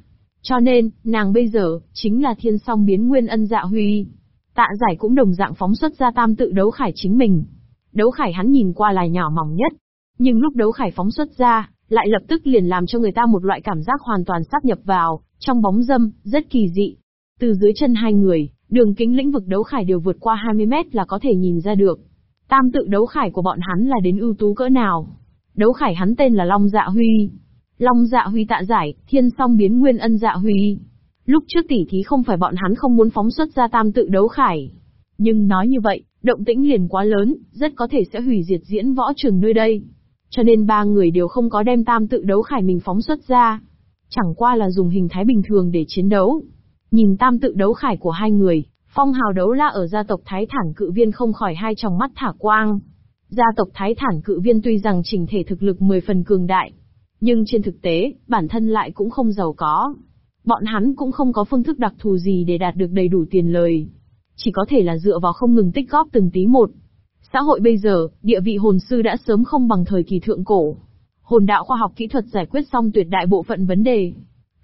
Cho nên, nàng bây giờ, chính là thiên song biến nguyên ân dạ huy. Tạ giải cũng đồng dạng phóng xuất ra tam tự đấu khải chính mình. Đấu khải hắn nhìn qua là nhỏ mỏng nhất. Nhưng lúc đấu khải phóng xuất ra, lại lập tức liền làm cho người ta một loại cảm giác hoàn toàn sáp nhập vào, trong bóng dâm, rất kỳ dị. Từ dưới chân hai người, đường kính lĩnh vực đấu khải đều vượt qua 20 mét là có thể nhìn ra được. Tam tự đấu khải của bọn hắn là đến ưu tú cỡ nào. Đấu khải hắn tên là Long Dạ Huy. Long Dạ Huy tạ giải, thiên song biến nguyên ân Dạ Huy. Lúc trước tỉ thí không phải bọn hắn không muốn phóng xuất ra tam tự đấu khải. Nhưng nói như vậy, động tĩnh liền quá lớn, rất có thể sẽ hủy diệt diễn võ trường nơi đây. Cho nên ba người đều không có đem tam tự đấu khải mình phóng xuất ra. Chẳng qua là dùng hình thái bình thường để chiến đấu. Nhìn tam tự đấu khải của hai người, phong hào đấu la ở gia tộc Thái Thản cự viên không khỏi hai tròng mắt thả quang. Gia tộc Thái Thản cự viên tuy rằng chỉnh thể thực lực 10 phần cường đại, nhưng trên thực tế, bản thân lại cũng không giàu có. Bọn hắn cũng không có phương thức đặc thù gì để đạt được đầy đủ tiền lời. Chỉ có thể là dựa vào không ngừng tích góp từng tí một. Xã hội bây giờ, địa vị hồn sư đã sớm không bằng thời kỳ thượng cổ. Hồn đạo khoa học kỹ thuật giải quyết xong tuyệt đại bộ phận vấn đề.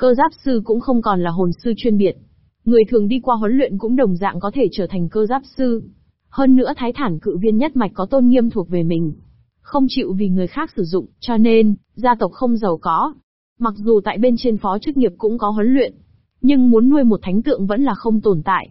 Cơ giáp sư cũng không còn là hồn sư chuyên biệt. Người thường đi qua huấn luyện cũng đồng dạng có thể trở thành cơ giáp sư. Hơn nữa thái thản cự viên nhất mạch có tôn nghiêm thuộc về mình. Không chịu vì người khác sử dụng, cho nên, gia tộc không giàu có. Mặc dù tại bên trên phó chức nghiệp cũng có huấn luyện, nhưng muốn nuôi một thánh tượng vẫn là không tồn tại.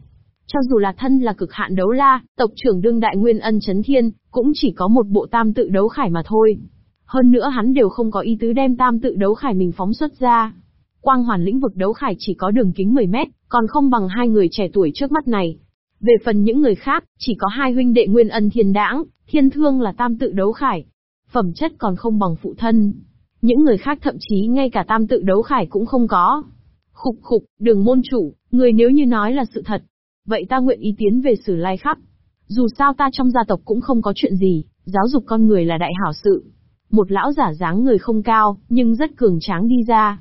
Cho dù là thân là cực hạn đấu la, tộc trưởng đương đại nguyên ân chấn thiên, cũng chỉ có một bộ tam tự đấu khải mà thôi. Hơn nữa hắn đều không có ý tứ đem tam tự đấu khải mình phóng xuất ra. Quang hoàn lĩnh vực đấu khải chỉ có đường kính 10 mét, còn không bằng hai người trẻ tuổi trước mắt này. Về phần những người khác, chỉ có hai huynh đệ nguyên ân thiên đãng, thiên thương là tam tự đấu khải. Phẩm chất còn không bằng phụ thân. Những người khác thậm chí ngay cả tam tự đấu khải cũng không có. Khục khục, đường môn chủ, người nếu như nói là sự thật, vậy ta nguyện ý tiến về sử lai khắp. Dù sao ta trong gia tộc cũng không có chuyện gì, giáo dục con người là đại hảo sự. Một lão giả dáng người không cao, nhưng rất cường tráng đi ra.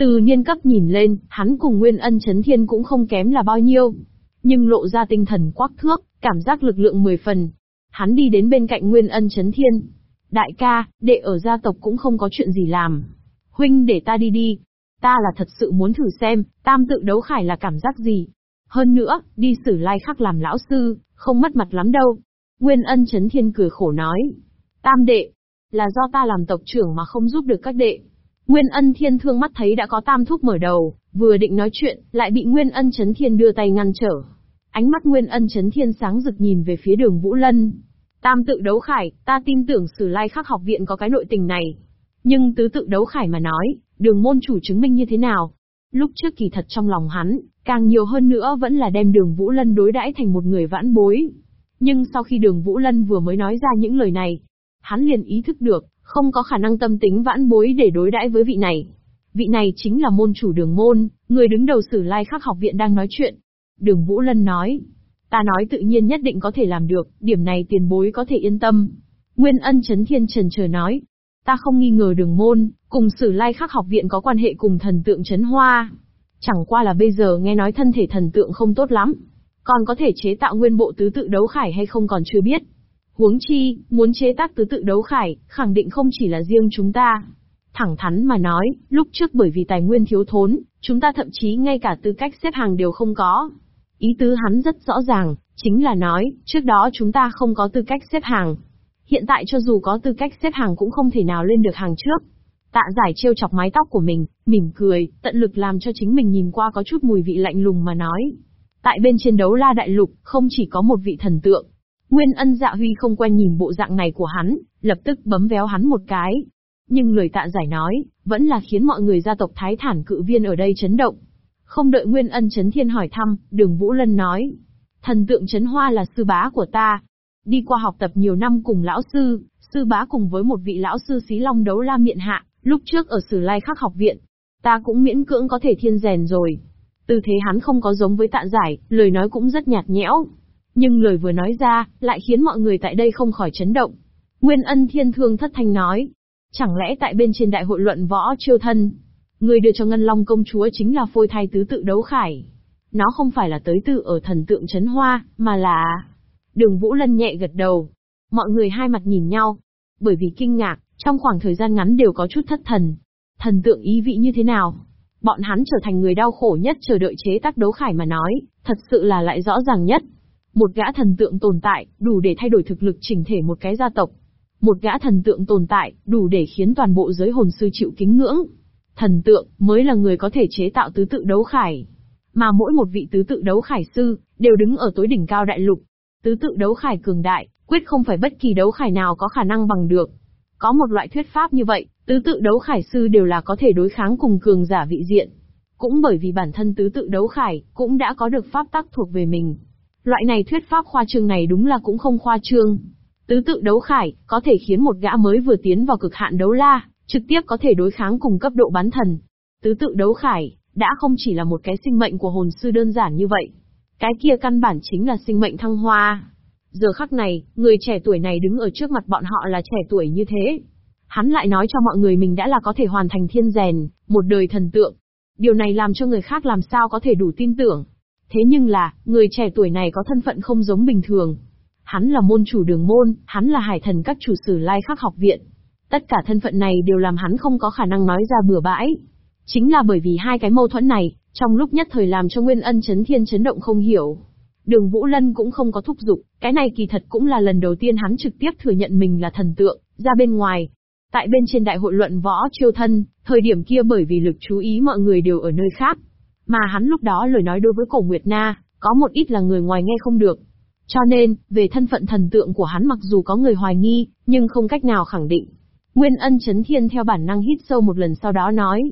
Từ niên cấp nhìn lên, hắn cùng Nguyên Ân Chấn Thiên cũng không kém là bao nhiêu. Nhưng lộ ra tinh thần quắc thước, cảm giác lực lượng mười phần. Hắn đi đến bên cạnh Nguyên Ân Chấn Thiên. Đại ca, đệ ở gia tộc cũng không có chuyện gì làm. Huynh để ta đi đi. Ta là thật sự muốn thử xem, tam tự đấu khải là cảm giác gì. Hơn nữa, đi xử lai khắc làm lão sư, không mất mặt lắm đâu. Nguyên ân chấn thiên cười khổ nói. Tam đệ, là do ta làm tộc trưởng mà không giúp được các đệ. Nguyên ân thiên thương mắt thấy đã có tam thúc mở đầu, vừa định nói chuyện, lại bị Nguyên ân chấn thiên đưa tay ngăn trở. Ánh mắt Nguyên ân chấn thiên sáng rực nhìn về phía đường Vũ Lân. Tam tự đấu khải, ta tin tưởng sử lai khắc học viện có cái nội tình này. Nhưng tứ tự đấu khải mà nói, đường môn chủ chứng minh như thế nào? Lúc trước kỳ thật trong lòng hắn, càng nhiều hơn nữa vẫn là đem đường Vũ Lân đối đãi thành một người vãn bối. Nhưng sau khi đường Vũ Lân vừa mới nói ra những lời này, hắn liền ý thức được, không có khả năng tâm tính vãn bối để đối đãi với vị này. Vị này chính là môn chủ đường môn, người đứng đầu sử lai khắc học viện đang nói chuyện. Đường Vũ Lân nói, ta nói tự nhiên nhất định có thể làm được, điểm này tiền bối có thể yên tâm. Nguyên ân chấn thiên trần chờ nói, ta không nghi ngờ đường môn, cùng Sử Lai Khắc học viện có quan hệ cùng thần tượng chấn hoa. Chẳng qua là bây giờ nghe nói thân thể thần tượng không tốt lắm. Còn có thể chế tạo nguyên bộ tứ tự đấu khải hay không còn chưa biết. Huống chi, muốn chế tác tứ tự đấu khải, khẳng định không chỉ là riêng chúng ta. Thẳng thắn mà nói, lúc trước bởi vì tài nguyên thiếu thốn, chúng ta thậm chí ngay cả tư cách xếp hàng đều không có. Ý tứ hắn rất rõ ràng, chính là nói, trước đó chúng ta không có tư cách xếp hàng. Hiện tại cho dù có tư cách xếp hàng cũng không thể nào lên được hàng trước. Tạ giải trêu chọc mái tóc của mình, mỉm cười, tận lực làm cho chính mình nhìn qua có chút mùi vị lạnh lùng mà nói. Tại bên trên đấu la đại lục, không chỉ có một vị thần tượng. Nguyên ân dạ huy không quen nhìn bộ dạng này của hắn, lập tức bấm véo hắn một cái. Nhưng lời tạ giải nói, vẫn là khiến mọi người gia tộc thái thản cự viên ở đây chấn động. Không đợi Nguyên ân chấn thiên hỏi thăm, đường Vũ Lân nói. Thần tượng chấn hoa là sư bá của ta. Đi qua học tập nhiều năm cùng lão sư, sư bá cùng với một vị lão sư xí long đấu la miệng hạ, Lúc trước ở Sử Lai Khắc học viện, ta cũng miễn cưỡng có thể thiên rèn rồi. Tư thế hắn không có giống với tạ giải, lời nói cũng rất nhạt nhẽo. Nhưng lời vừa nói ra, lại khiến mọi người tại đây không khỏi chấn động. Nguyên ân thiên thương thất thanh nói. Chẳng lẽ tại bên trên đại hội luận võ chiêu thân, người đưa cho Ngân Long công chúa chính là phôi thai tứ tự đấu khải. Nó không phải là tới tự ở thần tượng chấn hoa, mà là... Đường Vũ Lân nhẹ gật đầu. Mọi người hai mặt nhìn nhau. Bởi vì kinh ngạc, trong khoảng thời gian ngắn đều có chút thất thần. Thần tượng ý vị như thế nào? Bọn hắn trở thành người đau khổ nhất chờ đợi chế tác đấu khải mà nói, thật sự là lại rõ ràng nhất. Một gã thần tượng tồn tại, đủ để thay đổi thực lực chỉnh thể một cái gia tộc. Một gã thần tượng tồn tại, đủ để khiến toàn bộ giới hồn sư chịu kính ngưỡng. Thần tượng, mới là người có thể chế tạo tứ tự đấu khải. Mà mỗi một vị tứ tự đấu khải sư, đều đứng ở tối đỉnh cao đại lục. Tứ tự đấu khải cường đại, quyết không phải bất kỳ đấu khải nào có khả năng bằng được. Có một loại thuyết pháp như vậy, tứ tự đấu khải sư đều là có thể đối kháng cùng cường giả vị diện. Cũng bởi vì bản thân tứ tự đấu khải, cũng đã có được pháp tắc thuộc về mình. Loại này thuyết pháp khoa trương này đúng là cũng không khoa trương. Tứ tự đấu khải, có thể khiến một gã mới vừa tiến vào cực hạn đấu la, trực tiếp có thể đối kháng cùng cấp độ bán thần. Tứ tự đấu khải, đã không chỉ là một cái sinh mệnh của hồn sư đơn giản như vậy. Cái kia căn bản chính là sinh mệnh thăng hoa. Giờ khắc này, người trẻ tuổi này đứng ở trước mặt bọn họ là trẻ tuổi như thế. Hắn lại nói cho mọi người mình đã là có thể hoàn thành thiên rèn, một đời thần tượng. Điều này làm cho người khác làm sao có thể đủ tin tưởng. Thế nhưng là, người trẻ tuổi này có thân phận không giống bình thường. Hắn là môn chủ đường môn, hắn là hải thần các chủ sử lai khắc học viện. Tất cả thân phận này đều làm hắn không có khả năng nói ra bừa bãi. Chính là bởi vì hai cái mâu thuẫn này, trong lúc nhất thời làm cho Nguyên Ân chấn thiên chấn động không hiểu. Đường Vũ Lân cũng không có thúc giục, cái này kỳ thật cũng là lần đầu tiên hắn trực tiếp thừa nhận mình là thần tượng, ra bên ngoài. Tại bên trên đại hội luận võ chiêu thân, thời điểm kia bởi vì lực chú ý mọi người đều ở nơi khác. Mà hắn lúc đó lời nói đối với cổ Nguyệt Na, có một ít là người ngoài nghe không được. Cho nên, về thân phận thần tượng của hắn mặc dù có người hoài nghi, nhưng không cách nào khẳng định. Nguyên ân chấn thiên theo bản năng hít sâu một lần sau đó nói.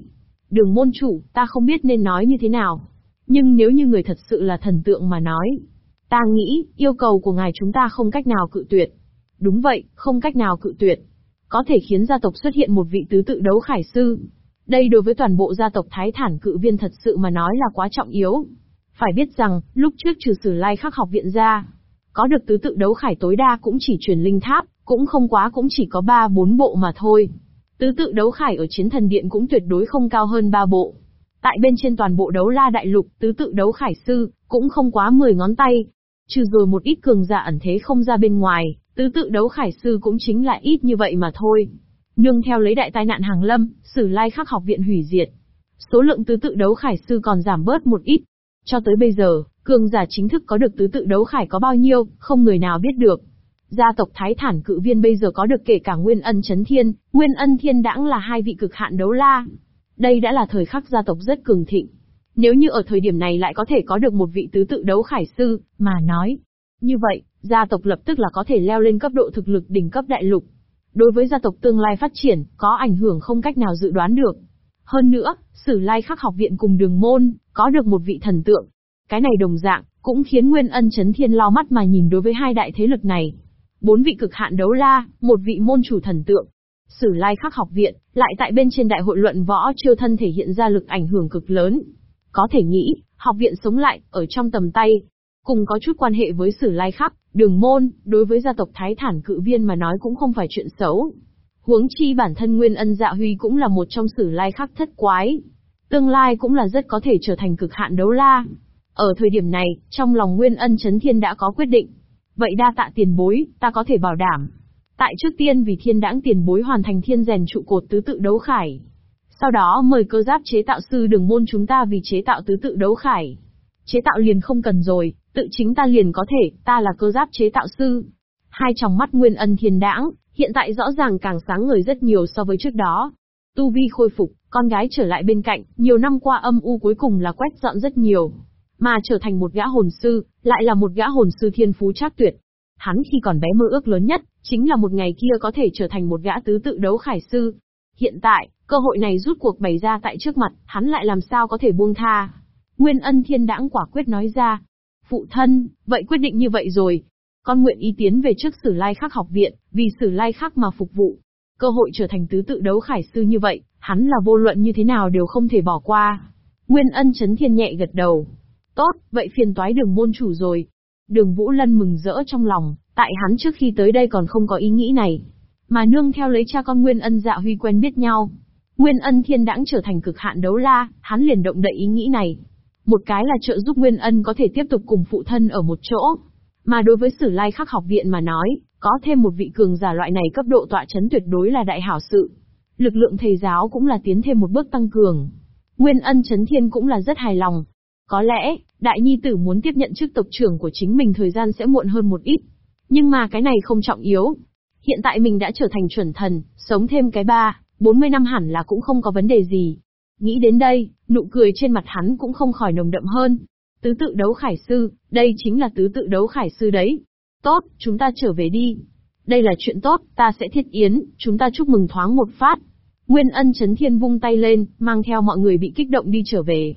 Đường môn chủ, ta không biết nên nói như thế nào. Nhưng nếu như người thật sự là thần tượng mà nói, ta nghĩ, yêu cầu của ngài chúng ta không cách nào cự tuyệt. Đúng vậy, không cách nào cự tuyệt. Có thể khiến gia tộc xuất hiện một vị tứ tự đấu khải sư. Đây đối với toàn bộ gia tộc Thái Thản cự viên thật sự mà nói là quá trọng yếu. Phải biết rằng, lúc trước trừ sử lai khắc học viện ra, có được tứ tự đấu khải tối đa cũng chỉ truyền linh tháp, cũng không quá cũng chỉ có 3-4 bộ mà thôi. Tứ tự đấu khải ở chiến thần điện cũng tuyệt đối không cao hơn 3 bộ. Tại bên trên toàn bộ đấu la đại lục, tứ tự đấu khải sư, cũng không quá 10 ngón tay. Trừ rồi một ít cường giả ẩn thế không ra bên ngoài, tứ tự đấu khải sư cũng chính là ít như vậy mà thôi. Nương theo lấy đại tai nạn hàng lâm, sử lai khắc học viện hủy diệt. Số lượng tứ tự đấu khải sư còn giảm bớt một ít. Cho tới bây giờ, cường giả chính thức có được tứ tự đấu khải có bao nhiêu, không người nào biết được. Gia tộc Thái Thản cự viên bây giờ có được kể cả Nguyên Ân Chấn Thiên, Nguyên Ân Thiên Đãng là hai vị cực hạn đấu la. Đây đã là thời khắc gia tộc rất cường thịnh. Nếu như ở thời điểm này lại có thể có được một vị tứ tự đấu khải sư, mà nói. Như vậy, gia tộc lập tức là có thể leo lên cấp độ thực lực đỉnh cấp đại lục. Đối với gia tộc tương lai phát triển, có ảnh hưởng không cách nào dự đoán được. Hơn nữa, Sử Lai Khắc học viện cùng đường môn, có được một vị thần tượng. Cái này đồng dạng, cũng khiến Nguyên Ân Chấn Thiên lo mắt mà nhìn đối với hai đại thế lực này. Bốn vị cực hạn đấu la, một vị môn chủ thần tượng, Sử lai khắc học viện, lại tại bên trên đại hội luận võ chiêu thân thể hiện ra lực ảnh hưởng cực lớn. Có thể nghĩ, học viện sống lại, ở trong tầm tay. Cùng có chút quan hệ với sử lai khắc, đường môn, đối với gia tộc Thái Thản cự viên mà nói cũng không phải chuyện xấu. Huống chi bản thân Nguyên Ân Dạ Huy cũng là một trong sử lai khắc thất quái. Tương lai cũng là rất có thể trở thành cực hạn đấu la. Ở thời điểm này, trong lòng Nguyên Ân Chấn Thiên đã có quyết định. Vậy đa tạ tiền bối, ta có thể bảo đảm. Tại trước tiên vì thiên đãng tiền bối hoàn thành thiên rèn trụ cột tứ tự đấu khải. Sau đó mời cơ giáp chế tạo sư đường môn chúng ta vì chế tạo tứ tự đấu khải. Chế tạo liền không cần rồi, tự chính ta liền có thể, ta là cơ giáp chế tạo sư. Hai tròng mắt Nguyên Ân thiên đãng, hiện tại rõ ràng càng sáng ngời rất nhiều so với trước đó. Tu vi khôi phục, con gái trở lại bên cạnh, nhiều năm qua âm u cuối cùng là quét dọn rất nhiều. Mà trở thành một gã hồn sư, lại là một gã hồn sư thiên phú trác tuyệt. Hắn khi còn bé mơ ước lớn nhất, chính là một ngày kia có thể trở thành một gã tứ tự đấu khải sư. Hiện tại, cơ hội này rút cuộc bày ra tại trước mặt, hắn lại làm sao có thể buông tha. Nguyên ân thiên đãng quả quyết nói ra. Phụ thân, vậy quyết định như vậy rồi. Con nguyện ý tiến về trước sử lai khắc học viện, vì sử lai khắc mà phục vụ. Cơ hội trở thành tứ tự đấu khải sư như vậy, hắn là vô luận như thế nào đều không thể bỏ qua. Nguyên ân chấn thiên nhẹ gật đầu. Tốt, vậy phiền toái đường môn chủ rồi. Đường Vũ Lân mừng rỡ trong lòng, tại hắn trước khi tới đây còn không có ý nghĩ này. Mà nương theo lấy cha con Nguyên ân dạ huy quen biết nhau. Nguyên ân thiên đãng trở thành cực hạn đấu la, hắn liền động đậy ý nghĩ này. Một cái là trợ giúp Nguyên ân có thể tiếp tục cùng phụ thân ở một chỗ. Mà đối với sử lai khắc học viện mà nói, có thêm một vị cường giả loại này cấp độ tọa chấn tuyệt đối là đại hảo sự. Lực lượng thầy giáo cũng là tiến thêm một bước tăng cường. Nguyên ân chấn thiên cũng là rất hài lòng. Có lẽ, đại nhi tử muốn tiếp nhận chức tộc trưởng của chính mình thời gian sẽ muộn hơn một ít. Nhưng mà cái này không trọng yếu. Hiện tại mình đã trở thành chuẩn thần, sống thêm cái ba, 40 năm hẳn là cũng không có vấn đề gì. Nghĩ đến đây, nụ cười trên mặt hắn cũng không khỏi nồng đậm hơn. Tứ tự đấu khải sư, đây chính là tứ tự đấu khải sư đấy. Tốt, chúng ta trở về đi. Đây là chuyện tốt, ta sẽ thiết yến, chúng ta chúc mừng thoáng một phát. Nguyên ân chấn thiên vung tay lên, mang theo mọi người bị kích động đi trở về.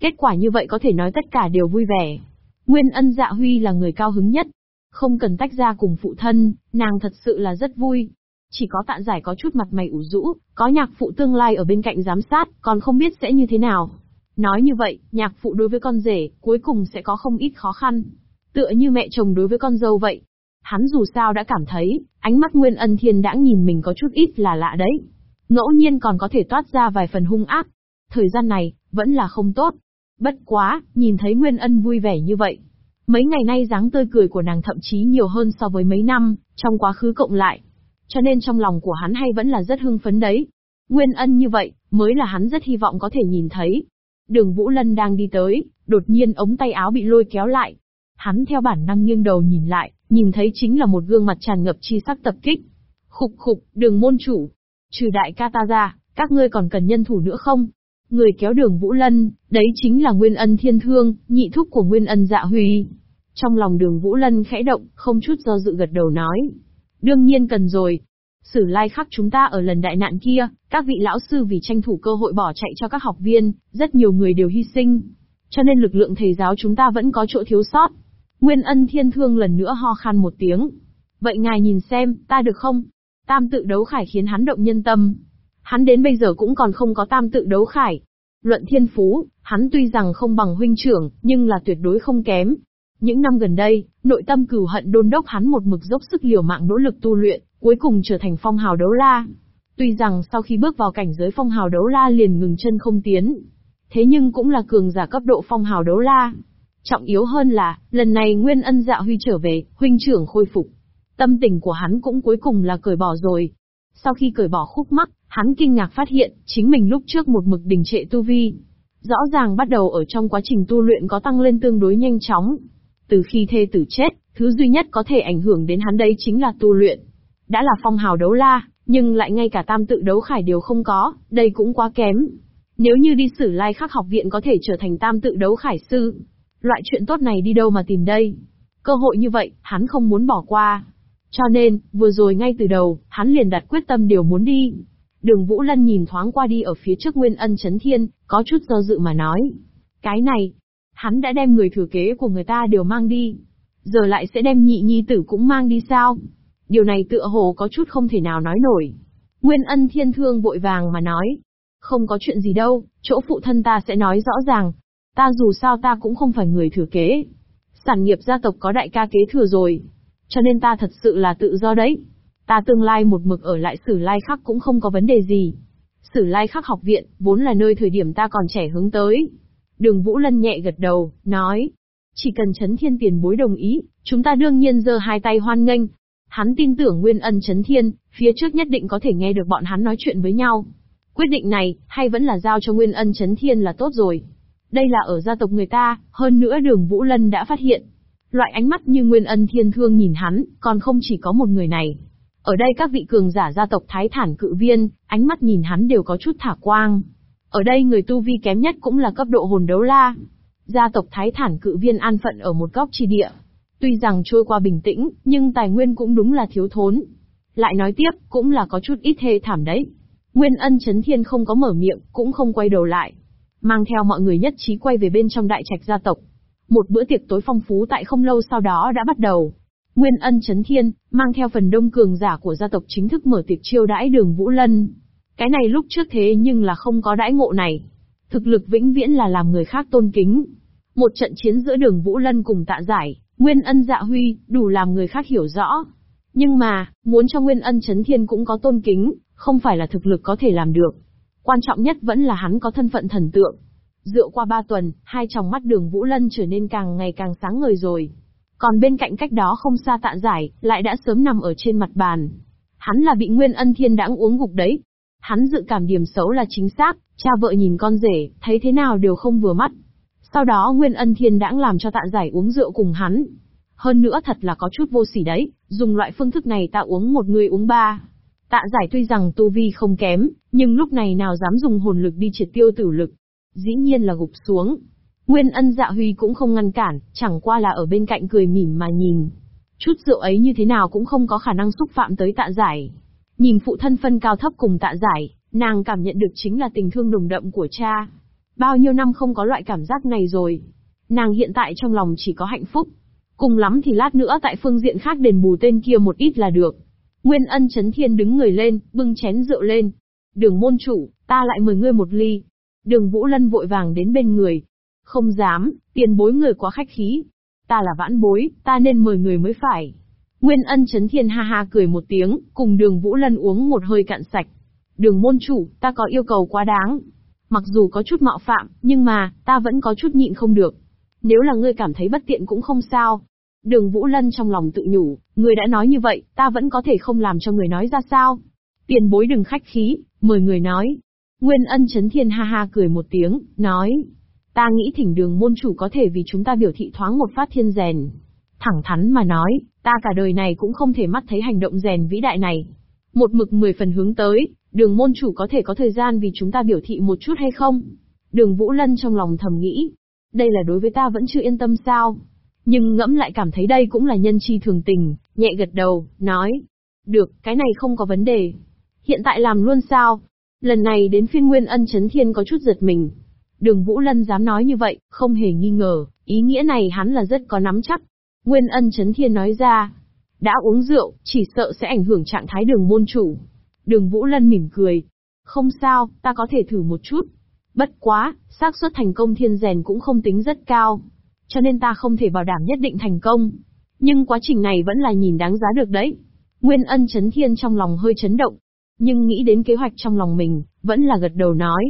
Kết quả như vậy có thể nói tất cả đều vui vẻ. Nguyên ân dạ huy là người cao hứng nhất. Không cần tách ra cùng phụ thân, nàng thật sự là rất vui. Chỉ có tạ giải có chút mặt mày ủ rũ, có nhạc phụ tương lai ở bên cạnh giám sát, còn không biết sẽ như thế nào. Nói như vậy, nhạc phụ đối với con rể, cuối cùng sẽ có không ít khó khăn. Tựa như mẹ chồng đối với con dâu vậy. Hắn dù sao đã cảm thấy, ánh mắt Nguyên Ân Thiên đã nhìn mình có chút ít là lạ đấy. Ngẫu nhiên còn có thể toát ra vài phần hung ác. Thời gian này, vẫn là không tốt. Bất quá, nhìn thấy Nguyên Ân vui vẻ như vậy. Mấy ngày nay dáng tươi cười của nàng thậm chí nhiều hơn so với mấy năm, trong quá khứ cộng lại. Cho nên trong lòng của hắn hay vẫn là rất hưng phấn đấy. Nguyên Ân như vậy, mới là hắn rất hy vọng có thể nhìn thấy. Đường Vũ Lân đang đi tới, đột nhiên ống tay áo bị lôi kéo lại. Hắn theo bản năng nghiêng đầu nhìn lại, nhìn thấy chính là một gương mặt tràn ngập chi sắc tập kích. Khục khục, đường môn chủ. Trừ đại ca ta ra, các ngươi còn cần nhân thủ nữa không? Người kéo đường Vũ Lân, đấy chính là Nguyên Ân Thiên Thương, nhị thúc của Nguyên Ân Dạ Huy. Trong lòng đường Vũ Lân khẽ động, không chút do dự gật đầu nói. Đương nhiên cần rồi. Sử lai khắc chúng ta ở lần đại nạn kia, các vị lão sư vì tranh thủ cơ hội bỏ chạy cho các học viên, rất nhiều người đều hy sinh. Cho nên lực lượng thầy giáo chúng ta vẫn có chỗ thiếu sót. Nguyên ân thiên thương lần nữa ho khan một tiếng. Vậy ngài nhìn xem, ta được không? Tam tự đấu khải khiến hắn động nhân tâm. Hắn đến bây giờ cũng còn không có tam tự đấu khải. Luận thiên phú, hắn tuy rằng không bằng huynh trưởng, nhưng là tuyệt đối không kém. Những năm gần đây, nội tâm cửu hận đôn đốc hắn một mực dốc sức liều mạng nỗ lực tu luyện, cuối cùng trở thành phong hào đấu la. Tuy rằng sau khi bước vào cảnh giới phong hào đấu la liền ngừng chân không tiến. Thế nhưng cũng là cường giả cấp độ phong hào đấu la. Trọng yếu hơn là, lần này Nguyên Ân Dạ Huy trở về, huynh trưởng khôi phục. Tâm tình của hắn cũng cuối cùng là cởi bỏ rồi. Sau khi cởi bỏ khúc mắc, hắn kinh ngạc phát hiện, chính mình lúc trước một mực đình trệ tu vi. Rõ ràng bắt đầu ở trong quá trình tu luyện có tăng lên tương đối nhanh chóng. Từ khi thê tử chết, thứ duy nhất có thể ảnh hưởng đến hắn đây chính là tu luyện. Đã là phong hào đấu la, nhưng lại ngay cả tam tự đấu khải đều không có, đây cũng quá kém. Nếu như đi sử lai khắc học viện có thể trở thành tam tự đấu khải sư, loại chuyện tốt này đi đâu mà tìm đây? Cơ hội như vậy, hắn không muốn bỏ qua. Cho nên, vừa rồi ngay từ đầu, hắn liền đặt quyết tâm điều muốn đi. Đường Vũ Lân nhìn thoáng qua đi ở phía trước Nguyên Ân Chấn Thiên, có chút do dự mà nói. Cái này, hắn đã đem người thừa kế của người ta đều mang đi. Giờ lại sẽ đem nhị nhi tử cũng mang đi sao? Điều này tựa hồ có chút không thể nào nói nổi. Nguyên Ân Thiên Thương vội vàng mà nói. Không có chuyện gì đâu, chỗ phụ thân ta sẽ nói rõ ràng. Ta dù sao ta cũng không phải người thừa kế. Sản nghiệp gia tộc có đại ca kế thừa rồi. Cho nên ta thật sự là tự do đấy. Ta tương lai một mực ở lại Sử Lai Khắc cũng không có vấn đề gì. Sử Lai Khắc học viện, vốn là nơi thời điểm ta còn trẻ hướng tới. Đường Vũ Lân nhẹ gật đầu, nói. Chỉ cần chấn thiên tiền bối đồng ý, chúng ta đương nhiên giơ hai tay hoan nghênh. Hắn tin tưởng Nguyên Ân chấn thiên, phía trước nhất định có thể nghe được bọn hắn nói chuyện với nhau. Quyết định này, hay vẫn là giao cho Nguyên Ân chấn thiên là tốt rồi. Đây là ở gia tộc người ta, hơn nữa đường Vũ Lân đã phát hiện. Loại ánh mắt như Nguyên Ân thiên thương nhìn hắn, còn không chỉ có một người này. Ở đây các vị cường giả gia tộc Thái Thản cự viên, ánh mắt nhìn hắn đều có chút thả quang. Ở đây người tu vi kém nhất cũng là cấp độ hồn đấu la. Gia tộc Thái Thản cự viên an phận ở một góc chi địa. Tuy rằng trôi qua bình tĩnh, nhưng tài nguyên cũng đúng là thiếu thốn. Lại nói tiếp, cũng là có chút ít thê thảm đấy. Nguyên ân chấn thiên không có mở miệng, cũng không quay đầu lại. Mang theo mọi người nhất trí quay về bên trong đại trạch gia tộc. Một bữa tiệc tối phong phú tại không lâu sau đó đã bắt đầu. Nguyên ân chấn thiên, mang theo phần đông cường giả của gia tộc chính thức mở tiệc chiêu đãi đường Vũ Lân. Cái này lúc trước thế nhưng là không có đãi ngộ này. Thực lực vĩnh viễn là làm người khác tôn kính. Một trận chiến giữa đường Vũ Lân cùng tạ giải, Nguyên ân dạ huy, đủ làm người khác hiểu rõ. Nhưng mà, muốn cho Nguyên ân chấn thiên cũng có tôn kính, không phải là thực lực có thể làm được. Quan trọng nhất vẫn là hắn có thân phận thần tượng. Dựa qua ba tuần, hai tròng mắt đường Vũ Lân trở nên càng ngày càng sáng ngời rồi. Còn bên cạnh cách đó không xa tạ giải, lại đã sớm nằm ở trên mặt bàn. Hắn là bị Nguyên Ân Thiên đãng uống gục đấy. Hắn dự cảm điểm xấu là chính xác, cha vợ nhìn con rể, thấy thế nào đều không vừa mắt. Sau đó Nguyên Ân Thiên đãng làm cho tạ giải uống rượu cùng hắn. Hơn nữa thật là có chút vô sỉ đấy, dùng loại phương thức này ta uống một người uống ba. Tạ giải tuy rằng tu vi không kém, nhưng lúc này nào dám dùng hồn lực đi triệt tiêu tử lực. Dĩ nhiên là gục xuống. Nguyên ân dạ huy cũng không ngăn cản, chẳng qua là ở bên cạnh cười mỉm mà nhìn. Chút rượu ấy như thế nào cũng không có khả năng xúc phạm tới tạ giải. Nhìn phụ thân phân cao thấp cùng tạ giải, nàng cảm nhận được chính là tình thương đồng đậm của cha. Bao nhiêu năm không có loại cảm giác này rồi. Nàng hiện tại trong lòng chỉ có hạnh phúc. Cùng lắm thì lát nữa tại phương diện khác đền bù tên kia một ít là được. Nguyên ân chấn thiên đứng người lên, bưng chén rượu lên. Đường môn chủ, ta lại mời ngươi một ly. Đường Vũ Lân vội vàng đến bên người. Không dám, tiền bối người quá khách khí. Ta là vãn bối, ta nên mời người mới phải. Nguyên ân chấn thiên ha ha cười một tiếng, cùng đường Vũ Lân uống một hơi cạn sạch. Đường môn chủ, ta có yêu cầu quá đáng. Mặc dù có chút mạo phạm, nhưng mà, ta vẫn có chút nhịn không được. Nếu là ngươi cảm thấy bất tiện cũng không sao, Đường Vũ Lân trong lòng tự nhủ, người đã nói như vậy, ta vẫn có thể không làm cho người nói ra sao. Tiền bối đừng khách khí, mời người nói. Nguyên ân chấn thiên ha ha cười một tiếng, nói. Ta nghĩ thỉnh đường môn chủ có thể vì chúng ta biểu thị thoáng một phát thiên rèn. Thẳng thắn mà nói, ta cả đời này cũng không thể mắt thấy hành động rèn vĩ đại này. Một mực mười phần hướng tới, đường môn chủ có thể có thời gian vì chúng ta biểu thị một chút hay không? Đường Vũ Lân trong lòng thầm nghĩ. Đây là đối với ta vẫn chưa yên tâm sao? Nhưng ngẫm lại cảm thấy đây cũng là nhân chi thường tình, nhẹ gật đầu, nói. Được, cái này không có vấn đề. Hiện tại làm luôn sao? Lần này đến phiên Nguyên Ân Chấn Thiên có chút giật mình. Đường Vũ Lân dám nói như vậy, không hề nghi ngờ, ý nghĩa này hắn là rất có nắm chắc. Nguyên Ân Chấn Thiên nói ra, đã uống rượu, chỉ sợ sẽ ảnh hưởng trạng thái đường môn chủ. Đường Vũ Lân mỉm cười. Không sao, ta có thể thử một chút. Bất quá, xác suất thành công thiên rèn cũng không tính rất cao cho nên ta không thể bảo đảm nhất định thành công. Nhưng quá trình này vẫn là nhìn đáng giá được đấy. Nguyên ân chấn thiên trong lòng hơi chấn động. Nhưng nghĩ đến kế hoạch trong lòng mình, vẫn là gật đầu nói.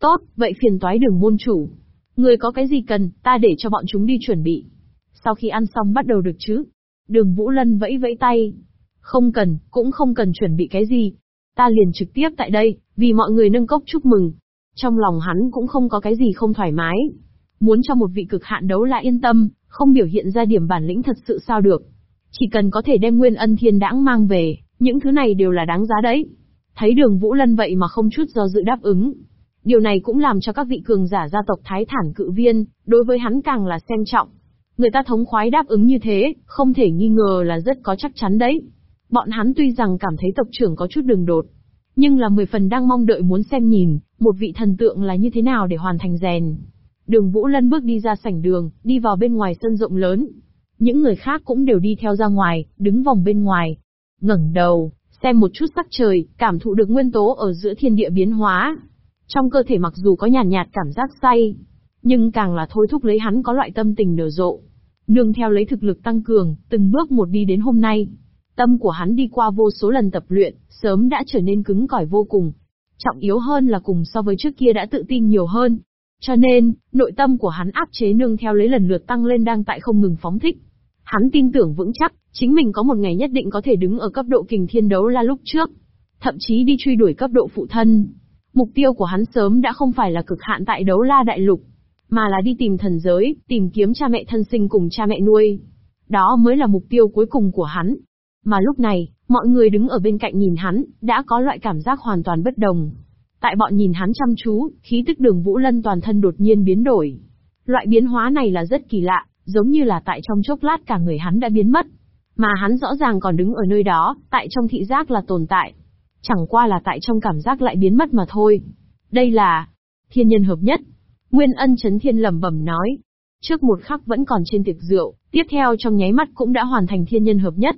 Tốt, vậy phiền toái đường môn chủ. Người có cái gì cần, ta để cho bọn chúng đi chuẩn bị. Sau khi ăn xong bắt đầu được chứ. Đường Vũ Lân vẫy vẫy tay. Không cần, cũng không cần chuẩn bị cái gì. Ta liền trực tiếp tại đây, vì mọi người nâng cốc chúc mừng. Trong lòng hắn cũng không có cái gì không thoải mái. Muốn cho một vị cực hạn đấu lại yên tâm, không biểu hiện ra điểm bản lĩnh thật sự sao được. Chỉ cần có thể đem nguyên ân thiên đãng mang về, những thứ này đều là đáng giá đấy. Thấy đường Vũ Lân vậy mà không chút do dự đáp ứng. Điều này cũng làm cho các vị cường giả gia tộc Thái Thản cự viên, đối với hắn càng là xem trọng. Người ta thống khoái đáp ứng như thế, không thể nghi ngờ là rất có chắc chắn đấy. Bọn hắn tuy rằng cảm thấy tộc trưởng có chút đường đột, nhưng là mười phần đang mong đợi muốn xem nhìn, một vị thần tượng là như thế nào để hoàn thành rèn. Đường Vũ Lân bước đi ra sảnh đường, đi vào bên ngoài sân rộng lớn. Những người khác cũng đều đi theo ra ngoài, đứng vòng bên ngoài. ngẩng đầu, xem một chút sắc trời, cảm thụ được nguyên tố ở giữa thiên địa biến hóa. Trong cơ thể mặc dù có nhàn nhạt, nhạt cảm giác say, nhưng càng là thôi thúc lấy hắn có loại tâm tình nở rộ. Nương theo lấy thực lực tăng cường, từng bước một đi đến hôm nay. Tâm của hắn đi qua vô số lần tập luyện, sớm đã trở nên cứng cỏi vô cùng. Trọng yếu hơn là cùng so với trước kia đã tự tin nhiều hơn. Cho nên, nội tâm của hắn áp chế nương theo lấy lần lượt tăng lên đang tại không ngừng phóng thích. Hắn tin tưởng vững chắc, chính mình có một ngày nhất định có thể đứng ở cấp độ kình thiên đấu la lúc trước. Thậm chí đi truy đuổi cấp độ phụ thân. Mục tiêu của hắn sớm đã không phải là cực hạn tại đấu la đại lục, mà là đi tìm thần giới, tìm kiếm cha mẹ thân sinh cùng cha mẹ nuôi. Đó mới là mục tiêu cuối cùng của hắn. Mà lúc này, mọi người đứng ở bên cạnh nhìn hắn, đã có loại cảm giác hoàn toàn bất đồng. Tại bọn nhìn hắn chăm chú, khí tức đường Vũ Lân toàn thân đột nhiên biến đổi. Loại biến hóa này là rất kỳ lạ, giống như là tại trong chốc lát cả người hắn đã biến mất. Mà hắn rõ ràng còn đứng ở nơi đó, tại trong thị giác là tồn tại. Chẳng qua là tại trong cảm giác lại biến mất mà thôi. Đây là thiên nhân hợp nhất. Nguyên ân chấn thiên lẩm bẩm nói. Trước một khắc vẫn còn trên tiệc rượu, tiếp theo trong nháy mắt cũng đã hoàn thành thiên nhân hợp nhất.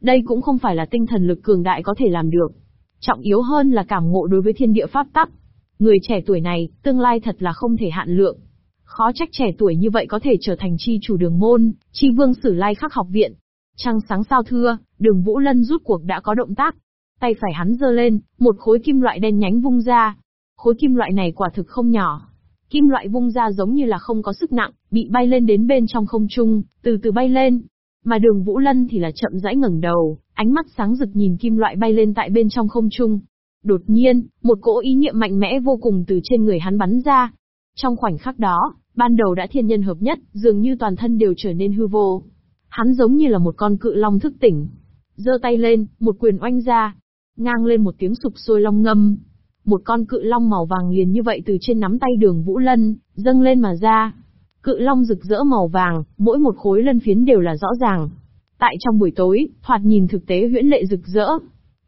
Đây cũng không phải là tinh thần lực cường đại có thể làm được. Trọng yếu hơn là cảm ngộ đối với thiên địa pháp tắc. Người trẻ tuổi này, tương lai thật là không thể hạn lượng. Khó trách trẻ tuổi như vậy có thể trở thành chi chủ đường môn, chi vương sử lai khắc học viện. Trăng sáng sao thưa, đường Vũ Lân rút cuộc đã có động tác. Tay phải hắn giơ lên, một khối kim loại đen nhánh vung ra. Khối kim loại này quả thực không nhỏ. Kim loại vung ra giống như là không có sức nặng, bị bay lên đến bên trong không trung, từ từ bay lên. Mà đường Vũ Lân thì là chậm rãi ngẩng đầu, ánh mắt sáng rực nhìn kim loại bay lên tại bên trong không trung. Đột nhiên, một cỗ ý niệm mạnh mẽ vô cùng từ trên người hắn bắn ra. Trong khoảnh khắc đó, ban đầu đã thiên nhân hợp nhất, dường như toàn thân đều trở nên hư vô. Hắn giống như là một con cự long thức tỉnh. giơ tay lên, một quyền oanh ra. Ngang lên một tiếng sụp sôi long ngâm. Một con cự long màu vàng liền như vậy từ trên nắm tay đường Vũ Lân, dâng lên mà ra. Cự long rực rỡ màu vàng, mỗi một khối lân phiến đều là rõ ràng. Tại trong buổi tối, thoạt nhìn thực tế huyễn lệ rực rỡ.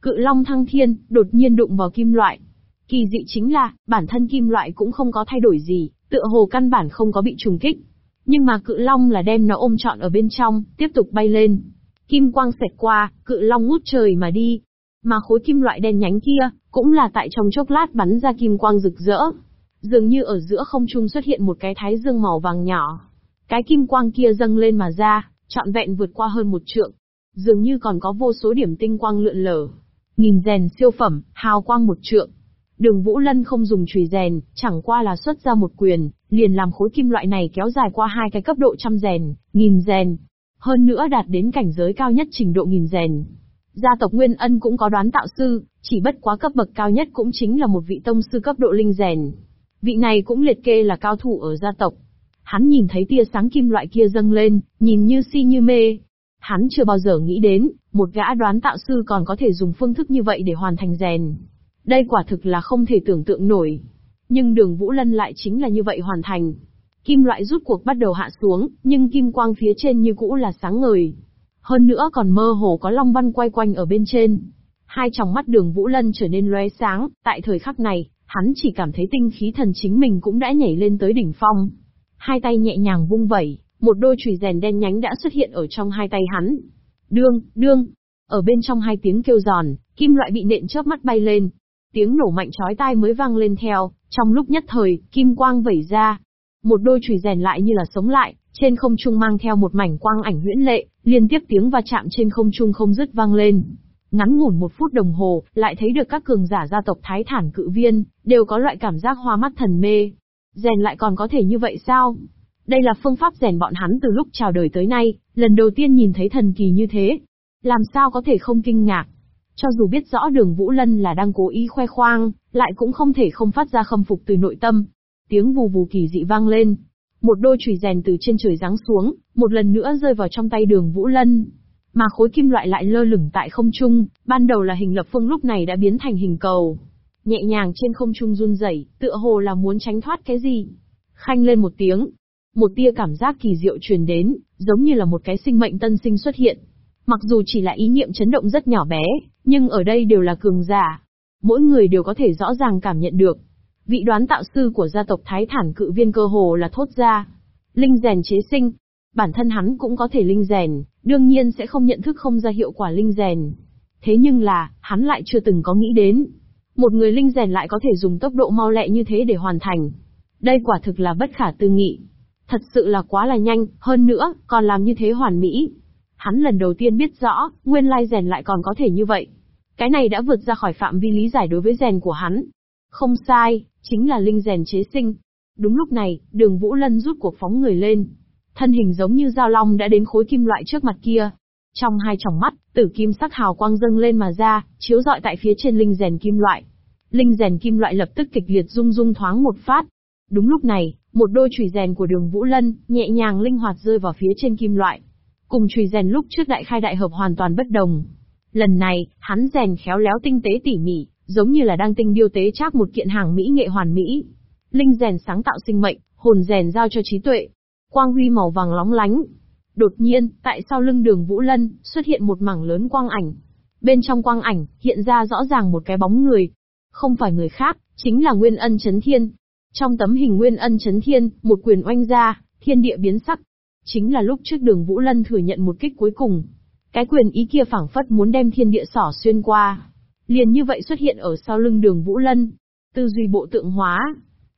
Cự long thăng thiên, đột nhiên đụng vào kim loại. Kỳ dị chính là, bản thân kim loại cũng không có thay đổi gì, tựa hồ căn bản không có bị trùng kích. Nhưng mà cự long là đem nó ôm trọn ở bên trong, tiếp tục bay lên. Kim quang xẹt qua, cự long ngút trời mà đi. Mà khối kim loại đen nhánh kia, cũng là tại trong chốc lát bắn ra kim quang rực rỡ. Dường như ở giữa không trung xuất hiện một cái thái dương màu vàng nhỏ. Cái kim quang kia dâng lên mà ra, trọn vẹn vượt qua hơn một trượng. Dường như còn có vô số điểm tinh quang lượn lờ. Nghìn rèn siêu phẩm, hào quang một trượng. Đường Vũ Lân không dùng chùy rèn, chẳng qua là xuất ra một quyền, liền làm khối kim loại này kéo dài qua hai cái cấp độ trăm rèn, nghìn rèn. Hơn nữa đạt đến cảnh giới cao nhất trình độ nghìn rèn. Gia tộc Nguyên Ân cũng có đoán tạo sư, chỉ bất quá cấp bậc cao nhất cũng chính là một vị tông sư cấp độ linh rèn. Vị này cũng liệt kê là cao thủ ở gia tộc. Hắn nhìn thấy tia sáng kim loại kia dâng lên, nhìn như si như mê. Hắn chưa bao giờ nghĩ đến, một gã đoán tạo sư còn có thể dùng phương thức như vậy để hoàn thành rèn. Đây quả thực là không thể tưởng tượng nổi. Nhưng đường Vũ Lân lại chính là như vậy hoàn thành. Kim loại rút cuộc bắt đầu hạ xuống, nhưng kim quang phía trên như cũ là sáng ngời. Hơn nữa còn mơ hồ có long văn quay quanh ở bên trên. Hai tròng mắt đường Vũ Lân trở nên lóe sáng, tại thời khắc này, hắn chỉ cảm thấy tinh khí thần chính mình cũng đã nhảy lên tới đỉnh phong. Hai tay nhẹ nhàng vung vẩy, một đôi chùy rèn đen nhánh đã xuất hiện ở trong hai tay hắn. Đương, đương, ở bên trong hai tiếng kêu giòn, kim loại bị nện chớp mắt bay lên, Tiếng nổ mạnh chói tai mới vang lên theo, trong lúc nhất thời, kim quang vẩy ra. Một đôi chùy rèn lại như là sống lại, trên không trung mang theo một mảnh quang ảnh huyễn lệ, liên tiếp tiếng va chạm trên không trung không dứt vang lên. Ngắn ngủn một phút đồng hồ, lại thấy được các cường giả gia tộc Thái Thản cự viên, đều có loại cảm giác hoa mắt thần mê. Rèn lại còn có thể như vậy sao? Đây là phương pháp rèn bọn hắn từ lúc chào đời tới nay, lần đầu tiên nhìn thấy thần kỳ như thế. Làm sao có thể không kinh ngạc? Cho dù biết rõ đường Vũ Lân là đang cố ý khoe khoang, lại cũng không thể không phát ra khâm phục từ nội tâm. Tiếng vù vù kỳ dị vang lên. Một đôi chùy rèn từ trên trời giáng xuống, một lần nữa rơi vào trong tay đường Vũ Lân. Mà khối kim loại lại lơ lửng tại không trung, ban đầu là hình lập phương lúc này đã biến thành hình cầu. Nhẹ nhàng trên không trung run rẩy, tựa hồ là muốn tránh thoát cái gì. Khanh lên một tiếng. Một tia cảm giác kỳ diệu truyền đến, giống như là một cái sinh mệnh tân sinh xuất hiện. Mặc dù chỉ là ý niệm chấn động rất nhỏ bé, nhưng ở đây đều là cường giả. Mỗi người đều có thể rõ ràng cảm nhận được. Vị đoán tạo sư của gia tộc Thái Thản cự viên cơ hồ là thốt ra. Linh rèn chế sinh. Bản thân hắn cũng có thể linh rèn, đương nhiên sẽ không nhận thức không ra hiệu quả linh rèn. Thế nhưng là, hắn lại chưa từng có nghĩ đến. Một người linh rèn lại có thể dùng tốc độ mau lẹ như thế để hoàn thành. Đây quả thực là bất khả tư nghị. Thật sự là quá là nhanh, hơn nữa, còn làm như thế hoàn mỹ. Hắn lần đầu tiên biết rõ, nguyên lai rèn lại còn có thể như vậy. Cái này đã vượt ra khỏi phạm vi lý giải đối với rèn của hắn. Không sai, chính là linh rèn chế sinh. Đúng lúc này, đường Vũ Lân rút cuộc phóng người lên. Thân hình giống như dao long đã đến khối kim loại trước mặt kia. Trong hai tròng mắt, tử kim sắc hào quang dâng lên mà ra, chiếu rọi tại phía trên linh rèn kim loại. Linh rèn kim loại lập tức kịch liệt rung rung thoáng một phát. Đúng lúc này, một đôi chùy rèn của đường Vũ Lân, nhẹ nhàng linh hoạt rơi vào phía trên kim loại. Cùng chùy rèn lúc trước đại khai đại hợp hoàn toàn bất đồng. Lần này, hắn rèn khéo léo tinh tế tỉ mỉ, giống như là đang tinh điêu tế trác một kiện hàng mỹ nghệ hoàn mỹ. Linh rèn sáng tạo sinh mệnh, hồn rèn giao cho trí tuệ. Quang huy màu vàng lóng lánh. Đột nhiên, tại sau lưng đường Vũ Lân, xuất hiện một mảng lớn quang ảnh. Bên trong quang ảnh, hiện ra rõ ràng một cái bóng người. Không phải người khác, chính là Nguyên Ân Chấn Thiên. Trong tấm hình Nguyên Ân Chấn Thiên, một quyền oanh ra, thiên địa biến sắc. Chính là lúc trước đường Vũ Lân thừa nhận một kích cuối cùng. Cái quyền ý kia phảng phất muốn đem thiên địa sỏ xuyên qua. Liền như vậy xuất hiện ở sau lưng đường Vũ Lân. Tư duy bộ tượng hóa.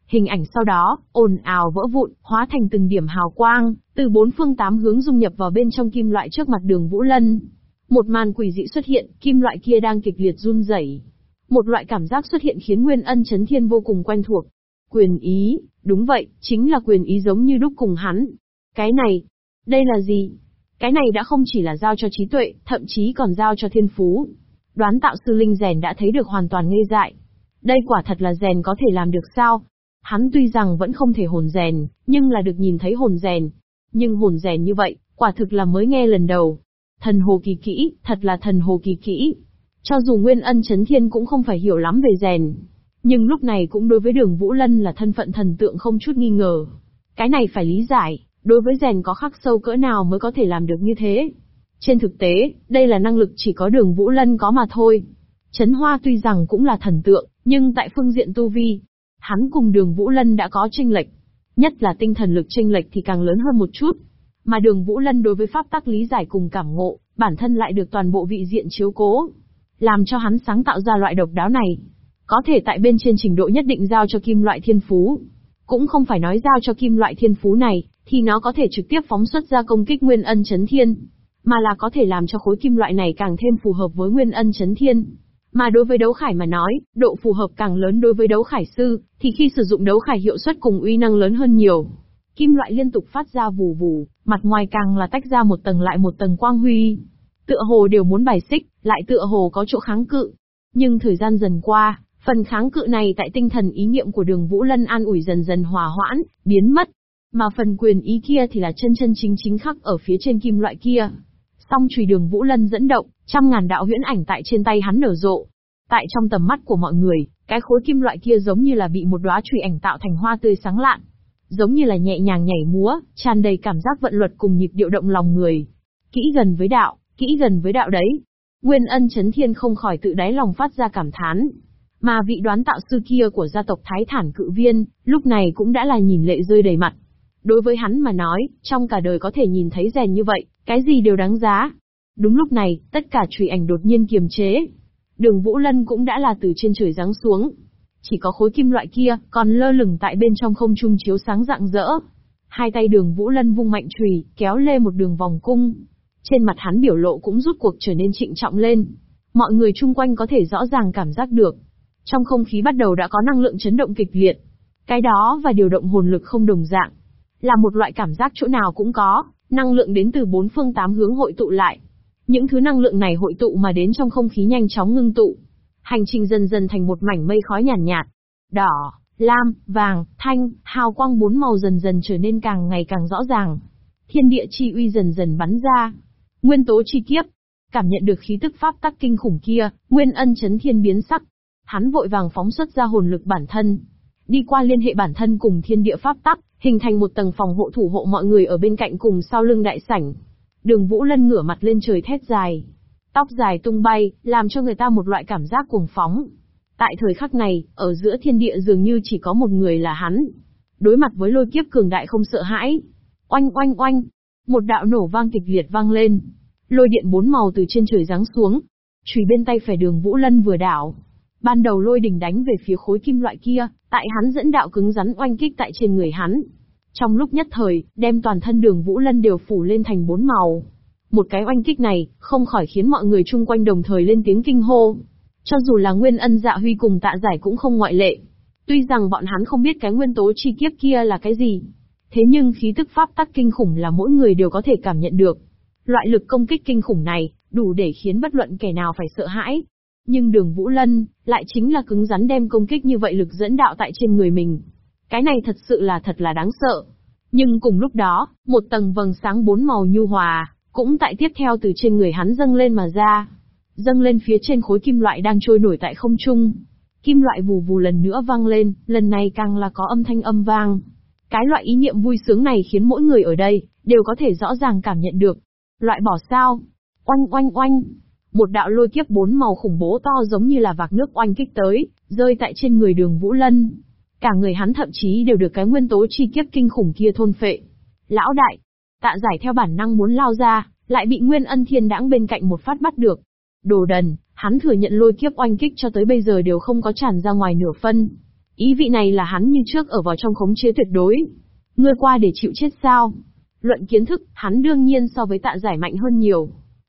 Hình ảnh sau đó, ồn ào vỡ vụn, hóa thành từng điểm hào quang, từ bốn phương tám hướng dung nhập vào bên trong kim loại trước mặt đường Vũ Lân. Một màn quỷ dị xuất hiện, kim loại kia đang kịch liệt run rẩy. Một loại cảm giác xuất hiện khiến Nguyên Ân Chấn Thiên vô cùng quen thuộc. Quyền ý, đúng vậy, chính là quyền ý giống như đúc cùng hắn. Cái này, đây là gì? Cái này đã không chỉ là giao cho trí tuệ, thậm chí còn giao cho thiên phú. Đoán tạo sư linh rèn đã thấy được hoàn toàn ngây dại. Đây quả thật là rèn có thể làm được sao? Hắn tuy rằng vẫn không thể hồn rèn, nhưng là được nhìn thấy hồn rèn. Nhưng hồn rèn như vậy, quả thực là mới nghe lần đầu. Thần hồ kỳ kỹ, thật là thần hồ kỳ kỹ. Cho dù Nguyên Ân Chấn Thiên cũng không phải hiểu lắm về rèn. Nhưng lúc này cũng đối với đường Vũ Lân là thân phận thần tượng không chút nghi ngờ. Cái này phải lý giải, đối với rèn có khắc sâu cỡ nào mới có thể làm được như thế. Trên thực tế, đây là năng lực chỉ có đường Vũ Lân có mà thôi. Trấn Hoa tuy rằng cũng là thần tượng, nhưng tại phương diện tu vi, hắn cùng đường Vũ Lân đã có tranh lệch. Nhất là tinh thần lực tranh lệch thì càng lớn hơn một chút. Mà đường Vũ Lân đối với pháp tắc lý giải cùng cảm ngộ, bản thân lại được toàn bộ vị diện chiếu cố. Làm cho hắn sáng tạo ra loại độc đáo này. Có thể tại bên trên trình độ nhất định giao cho kim loại thiên phú. Cũng không phải nói giao cho kim loại thiên phú này, thì nó có thể trực tiếp phóng xuất ra công kích nguyên ân chấn thiên. Mà là có thể làm cho khối kim loại này càng thêm phù hợp với nguyên ân chấn thiên. Mà đối với đấu khải mà nói, độ phù hợp càng lớn đối với đấu khải sư, thì khi sử dụng đấu khải hiệu suất cùng uy năng lớn hơn nhiều. Kim loại liên tục phát ra vù vù, mặt ngoài càng là tách ra một tầng lại một tầng quang huy. Tựa hồ đều muốn bài xích, lại tựa hồ có chỗ kháng cự. Nhưng thời gian dần qua, phần kháng cự này tại tinh thần ý niệm của đường Vũ Lân an ủi dần dần hòa hoãn, biến mất. Mà phần quyền ý kia thì là chân chân chính chính khắc ở phía trên kim loại kia. Song chùy đường Vũ Lân dẫn động, trăm ngàn đạo huyễn ảnh tại trên tay hắn nở rộ. Tại trong tầm mắt của mọi người, cái khối kim loại kia giống như là bị một đóa chùy ảnh tạo thành hoa tươi sáng lạn. Giống như là nhẹ nhàng nhảy múa, tràn đầy cảm giác vận luật cùng nhịp điệu động lòng người. Kỹ gần với đạo, kỹ gần với đạo đấy. Nguyên ân chấn thiên không khỏi tự đáy lòng phát ra cảm thán. Mà vị đoán tạo sư kia của gia tộc Thái Thản Cự Viên, lúc này cũng đã là nhìn lệ rơi đầy mặt. Đối với hắn mà nói, trong cả đời có thể nhìn thấy rèn như vậy, cái gì đều đáng giá. Đúng lúc này, tất cả trùy ảnh đột nhiên kiềm chế. Đường Vũ Lân cũng đã là từ trên trời giáng xuống. Chỉ có khối kim loại kia, còn lơ lửng tại bên trong không trung chiếu sáng rạng rỡ. Hai tay đường Vũ Lân vung mạnh trùy, kéo lê một đường vòng cung. Trên mặt hắn biểu lộ cũng rút cuộc trở nên trịnh trọng lên. Mọi người chung quanh có thể rõ ràng cảm giác được. Trong không khí bắt đầu đã có năng lượng chấn động kịch liệt. Cái đó và điều động hồn lực không đồng dạng. Là một loại cảm giác chỗ nào cũng có, năng lượng đến từ bốn phương tám hướng hội tụ lại. Những thứ năng lượng này hội tụ mà đến trong không khí nhanh chóng ngưng tụ. Hành trình dần dần thành một mảnh mây khói nhàn nhạt, nhạt. Đỏ, lam, vàng, thanh, hào quang bốn màu dần dần trở nên càng ngày càng rõ ràng. Thiên địa chi uy dần dần bắn ra. Nguyên tố chi kiếp. Cảm nhận được khí tức pháp tắc kinh khủng kia, Nguyên ân chấn thiên biến sắc. Hắn vội vàng phóng xuất ra hồn lực bản thân. Đi qua liên hệ bản thân cùng thiên địa pháp tắc, hình thành một tầng phòng hộ thủ hộ mọi người ở bên cạnh cùng sau lưng đại sảnh. Đường Vũ Lân ngửa mặt lên trời thét dài. Tóc dài tung bay, làm cho người ta một loại cảm giác cuồng phóng. Tại thời khắc này, ở giữa thiên địa dường như chỉ có một người là hắn. Đối mặt với lôi kiếp cường đại không sợ hãi. Oanh oanh oanh. Một đạo nổ vang kịch liệt vang lên. Lôi điện bốn màu từ trên trời giáng xuống. Chùy bên tay phải đường Vũ Lân vừa đảo. Ban đầu lôi đỉnh đánh về phía khối kim loại kia, tại hắn dẫn đạo cứng rắn oanh kích tại trên người hắn. Trong lúc nhất thời, đem toàn thân đường Vũ Lân đều phủ lên thành bốn màu. Một cái oanh kích này, không khỏi khiến mọi người chung quanh đồng thời lên tiếng kinh hô. Cho dù là Nguyên Ân Dạ Huy cùng tạ giải cũng không ngoại lệ. Tuy rằng bọn hắn không biết cái nguyên tố chi kiếp kia là cái gì. Thế nhưng khí tức pháp tắc kinh khủng là mỗi người đều có thể cảm nhận được. Loại lực công kích kinh khủng này, đủ để khiến bất luận kẻ nào phải sợ hãi. Nhưng đường Vũ Lân, lại chính là cứng rắn đem công kích như vậy lực dẫn đạo tại trên người mình. Cái này thật sự là thật là đáng sợ. Nhưng cùng lúc đó, một tầng vầng sáng bốn màu nhu hòa, cũng tại tiếp theo từ trên người hắn dâng lên mà ra. Dâng lên phía trên khối kim loại đang trôi nổi tại không trung. Kim loại vù vù lần nữa vang lên, lần này càng là có âm thanh âm vang. Cái loại ý niệm vui sướng này khiến mỗi người ở đây, đều có thể rõ ràng cảm nhận được. Loại bỏ sao? Oanh oanh oanh! Một đạo lôi kiếp bốn màu khủng bố to giống như là vạc nước oanh kích tới, rơi tại trên người đường Vũ Lân. Cả người hắn thậm chí đều được cái nguyên tố chi kiếp kinh khủng kia thôn phệ. Lão đại, tạ giải theo bản năng muốn lao ra, lại bị Nguyên Ân Thiên đãng bên cạnh một phát bắt được. Đồ đần, hắn thừa nhận lôi kiếp oanh kích cho tới bây giờ đều không có tràn ra ngoài nửa phân. Ý vị này là hắn như trước ở vào trong khống chế tuyệt đối. Ngươi qua để chịu chết sao? Luận kiến thức, hắn đương nhiên so với tạ giải mạnh hơn nhiều.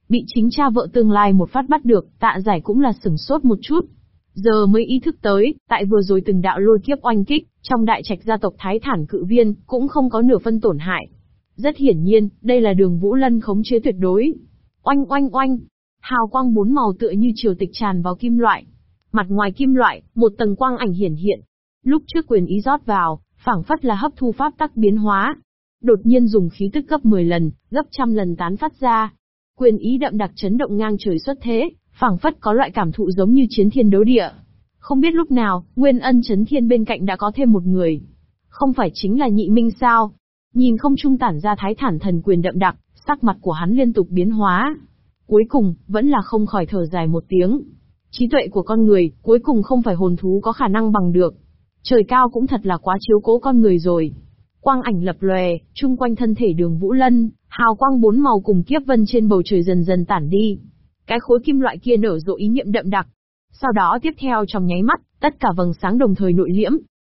Bị chính cha vợ tương lai một phát bắt được, tạ giải cũng là sừng sốt một chút. Giờ mới ý thức tới, tại vừa rồi từng đạo lôi kiếp oanh kích, trong đại trạch gia tộc Thái Thản cự viên, cũng không có nửa phân tổn hại. Rất hiển nhiên, đây là đường Vũ Lân khống chế tuyệt đối. Oanh oanh oanh, hào quang bốn màu tựa như chiều tịch tràn vào kim loại. Mặt ngoài kim loại, một tầng quang ảnh hiển hiện. Lúc trước quyền ý rót vào, phảng phất là hấp thu pháp tắc biến hóa. Đột nhiên dùng khí tức gấp 10 lần, gấp trăm lần tán phát ra. Quyền ý đậm đặc chấn động ngang trời xuất thế, phảng phất có loại cảm thụ giống như chiến thiên đấu địa. Không biết lúc nào, Nguyên Ân chấn thiên bên cạnh đã có thêm một người. Không phải chính là nhị minh sao? Nhìn không trung tản ra thái thản thần quyền đậm đặc, sắc mặt của hắn liên tục biến hóa. Cuối cùng, vẫn là không khỏi thở dài một tiếng. Trí tuệ của con người, cuối cùng không phải hồn thú có khả năng bằng được. Trời cao cũng thật là quá chiếu cố con người rồi. Quang ảnh lập lòe, chung quanh thân thể đường Vũ Lân, hào quang bốn màu cùng kiếp vân trên bầu trời dần dần tản đi. Cái khối kim loại kia nở rộ ý niệm đậm đặc. Sau đó tiếp theo trong nháy mắt, tất cả vầng sáng đồng thời nội liễm.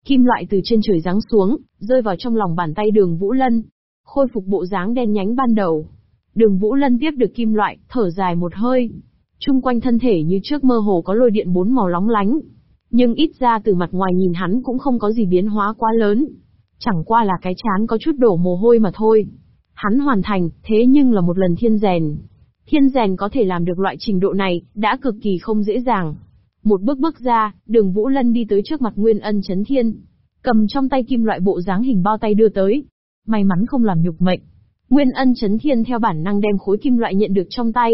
Kim loại từ trên trời giáng xuống, rơi vào trong lòng bàn tay đường Vũ Lân. Khôi phục bộ dáng đen nhánh ban đầu. Đường Vũ Lân tiếp được kim loại, thở dài một hơi. Trung quanh thân thể như trước mơ hồ có lôi điện bốn màu lóng lánh. Nhưng ít ra từ mặt ngoài nhìn hắn cũng không có gì biến hóa quá lớn. Chẳng qua là cái chán có chút đổ mồ hôi mà thôi. Hắn hoàn thành, thế nhưng là một lần thiên rèn. Thiên rèn có thể làm được loại trình độ này, đã cực kỳ không dễ dàng. Một bước bước ra, đường Vũ Lân đi tới trước mặt Nguyên Ân Chấn Thiên. Cầm trong tay kim loại bộ dáng hình bao tay đưa tới. May mắn không làm nhục mệnh. Nguyên Ân Chấn Thiên theo bản năng đem khối kim loại nhận được trong tay.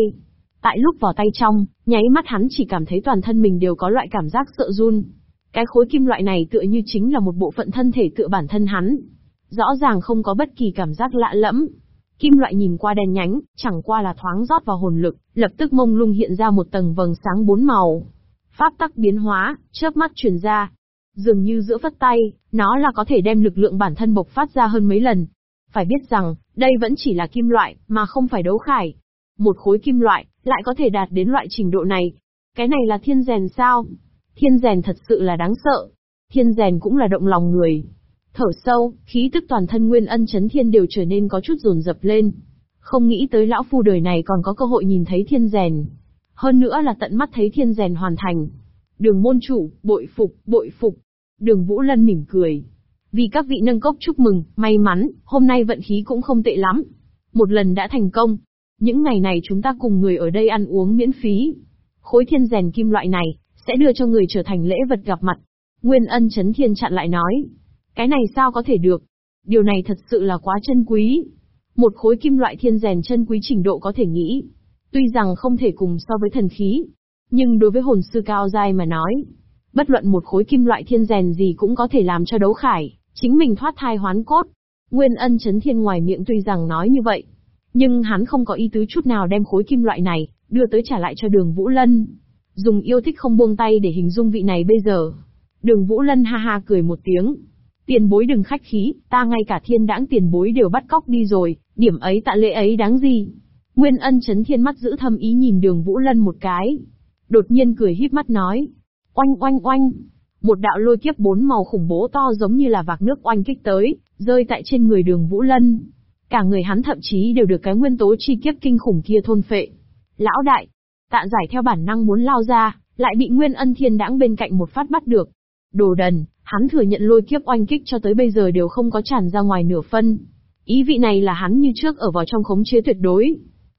Tại lúc vào tay trong, nháy mắt hắn chỉ cảm thấy toàn thân mình đều có loại cảm giác sợ run. Cái khối kim loại này tựa như chính là một bộ phận thân thể tựa bản thân hắn. Rõ ràng không có bất kỳ cảm giác lạ lẫm. Kim loại nhìn qua đen nhánh, chẳng qua là thoáng rót vào hồn lực, lập tức mông lung hiện ra một tầng vầng sáng bốn màu. Pháp tắc biến hóa, chớp mắt truyền ra. Dường như giữa vất tay, nó là có thể đem lực lượng bản thân bộc phát ra hơn mấy lần. Phải biết rằng, đây vẫn chỉ là kim loại, mà không phải đấu khải. Một khối kim loại, lại có thể đạt đến loại trình độ này. Cái này là thiên rèn sao? Thiên rèn thật sự là đáng sợ. Thiên rèn cũng là động lòng người. Thở sâu, khí tức toàn thân Nguyên Ân Chấn Thiên đều trở nên có chút rồn rập lên. Không nghĩ tới lão phu đời này còn có cơ hội nhìn thấy thiên rèn. Hơn nữa là tận mắt thấy thiên rèn hoàn thành. Đường môn chủ, bội phục, bội phục. Đường Vũ Lân mỉm cười. Vì các vị nâng cốc chúc mừng, may mắn, hôm nay vận khí cũng không tệ lắm. Một lần đã thành công. Những ngày này chúng ta cùng người ở đây ăn uống miễn phí. Khối thiên rèn kim loại này, sẽ đưa cho người trở thành lễ vật gặp mặt. Nguyên ân chấn thiên chặn lại nói. Cái này sao có thể được? Điều này thật sự là quá chân quý. Một khối kim loại thiên rèn chân quý trình độ có thể nghĩ. Tuy rằng không thể cùng so với thần khí. Nhưng đối với hồn sư cao dai mà nói. Bất luận một khối kim loại thiên rèn gì cũng có thể làm cho đấu khải, chính mình thoát thai hoán cốt. Nguyên ân chấn thiên ngoài miệng tuy rằng nói như vậy. Nhưng hắn không có ý tứ chút nào đem khối kim loại này, đưa tới trả lại cho đường Vũ Lân. Dùng yêu thích không buông tay để hình dung vị này bây giờ. Đường Vũ Lân ha ha cười một tiếng. Tiền bối đừng khách khí, ta ngay cả thiên đãng tiền bối đều bắt cóc đi rồi, điểm ấy tạ lễ ấy đáng gì. Nguyên ân chấn thiên mắt giữ thâm ý nhìn đường Vũ Lân một cái. Đột nhiên cười híp mắt nói. Oanh oanh oanh. Một đạo lôi kiếp bốn màu khủng bố to giống như là vạc nước oanh kích tới, rơi tại trên người đường Vũ Lân. Cả người hắn thậm chí đều được cái nguyên tố chi kiếp kinh khủng kia thôn phệ. Lão đại, tạ giải theo bản năng muốn lao ra, lại bị Nguyên Ân Thiên đãng bên cạnh một phát bắt được. Đồ đần, hắn thừa nhận lôi kiếp oanh kích cho tới bây giờ đều không có tràn ra ngoài nửa phân. Ý vị này là hắn như trước ở vào trong khống chế tuyệt đối.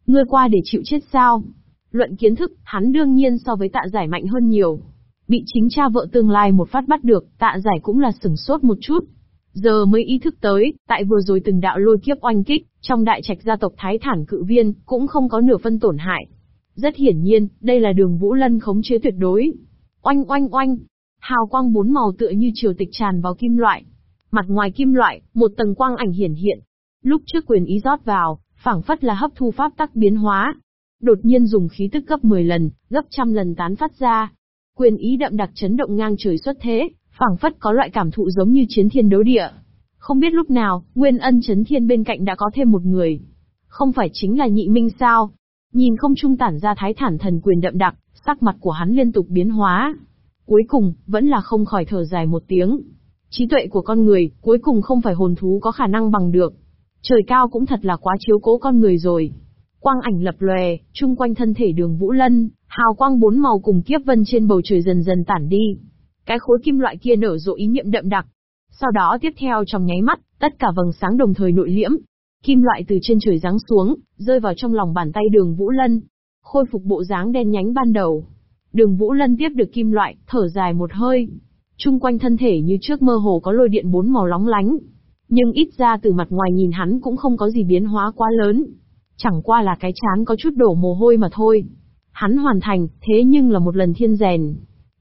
Ngươi qua để chịu chết sao? Luận kiến thức, hắn đương nhiên so với tạ giải mạnh hơn nhiều. Bị chính cha vợ tương lai một phát bắt được, tạ giải cũng là sừng sốt một chút. Giờ mới ý thức tới, tại vừa rồi từng đạo lôi kiếp oanh kích, trong đại trạch gia tộc Thái Thản cự viên, cũng không có nửa phân tổn hại. Rất hiển nhiên, đây là đường Vũ Lân khống chế tuyệt đối. Oanh oanh oanh, hào quang bốn màu tựa như chiều tịch tràn vào kim loại. Mặt ngoài kim loại, một tầng quang ảnh hiển hiện. Lúc trước quyền ý rót vào, phảng phất là hấp thu pháp tắc biến hóa. Đột nhiên dùng khí tức gấp 10 lần, gấp trăm lần tán phát ra. Quyền ý đậm đặc chấn động ngang trời xuất thế, phảng phất có loại cảm thụ giống như chiến thiên đấu địa. Không biết lúc nào, Nguyên Ân chấn thiên bên cạnh đã có thêm một người. Không phải chính là nhị minh sao? Nhìn không trung tản ra thái thản thần quyền đậm đặc, sắc mặt của hắn liên tục biến hóa. Cuối cùng, vẫn là không khỏi thở dài một tiếng. Trí tuệ của con người, cuối cùng không phải hồn thú có khả năng bằng được. Trời cao cũng thật là quá chiếu cố con người rồi. Quang ảnh lập lòe, chung quanh thân thể đường Vũ Lân, hào quang bốn màu cùng kiếp vân trên bầu trời dần dần tản đi. Cái khối kim loại kia nở rộ ý niệm đậm đặc. Sau đó tiếp theo trong nháy mắt, tất cả vầng sáng đồng thời nội liễm. Kim loại từ trên trời giáng xuống, rơi vào trong lòng bàn tay đường Vũ Lân. Khôi phục bộ dáng đen nhánh ban đầu. Đường Vũ Lân tiếp được kim loại, thở dài một hơi. Trung quanh thân thể như trước mơ hồ có lôi điện bốn màu lóng lánh. Nhưng ít ra từ mặt ngoài nhìn hắn cũng không có gì biến hóa quá lớn. Chẳng qua là cái chán có chút đổ mồ hôi mà thôi. Hắn hoàn thành, thế nhưng là một lần thiên rèn.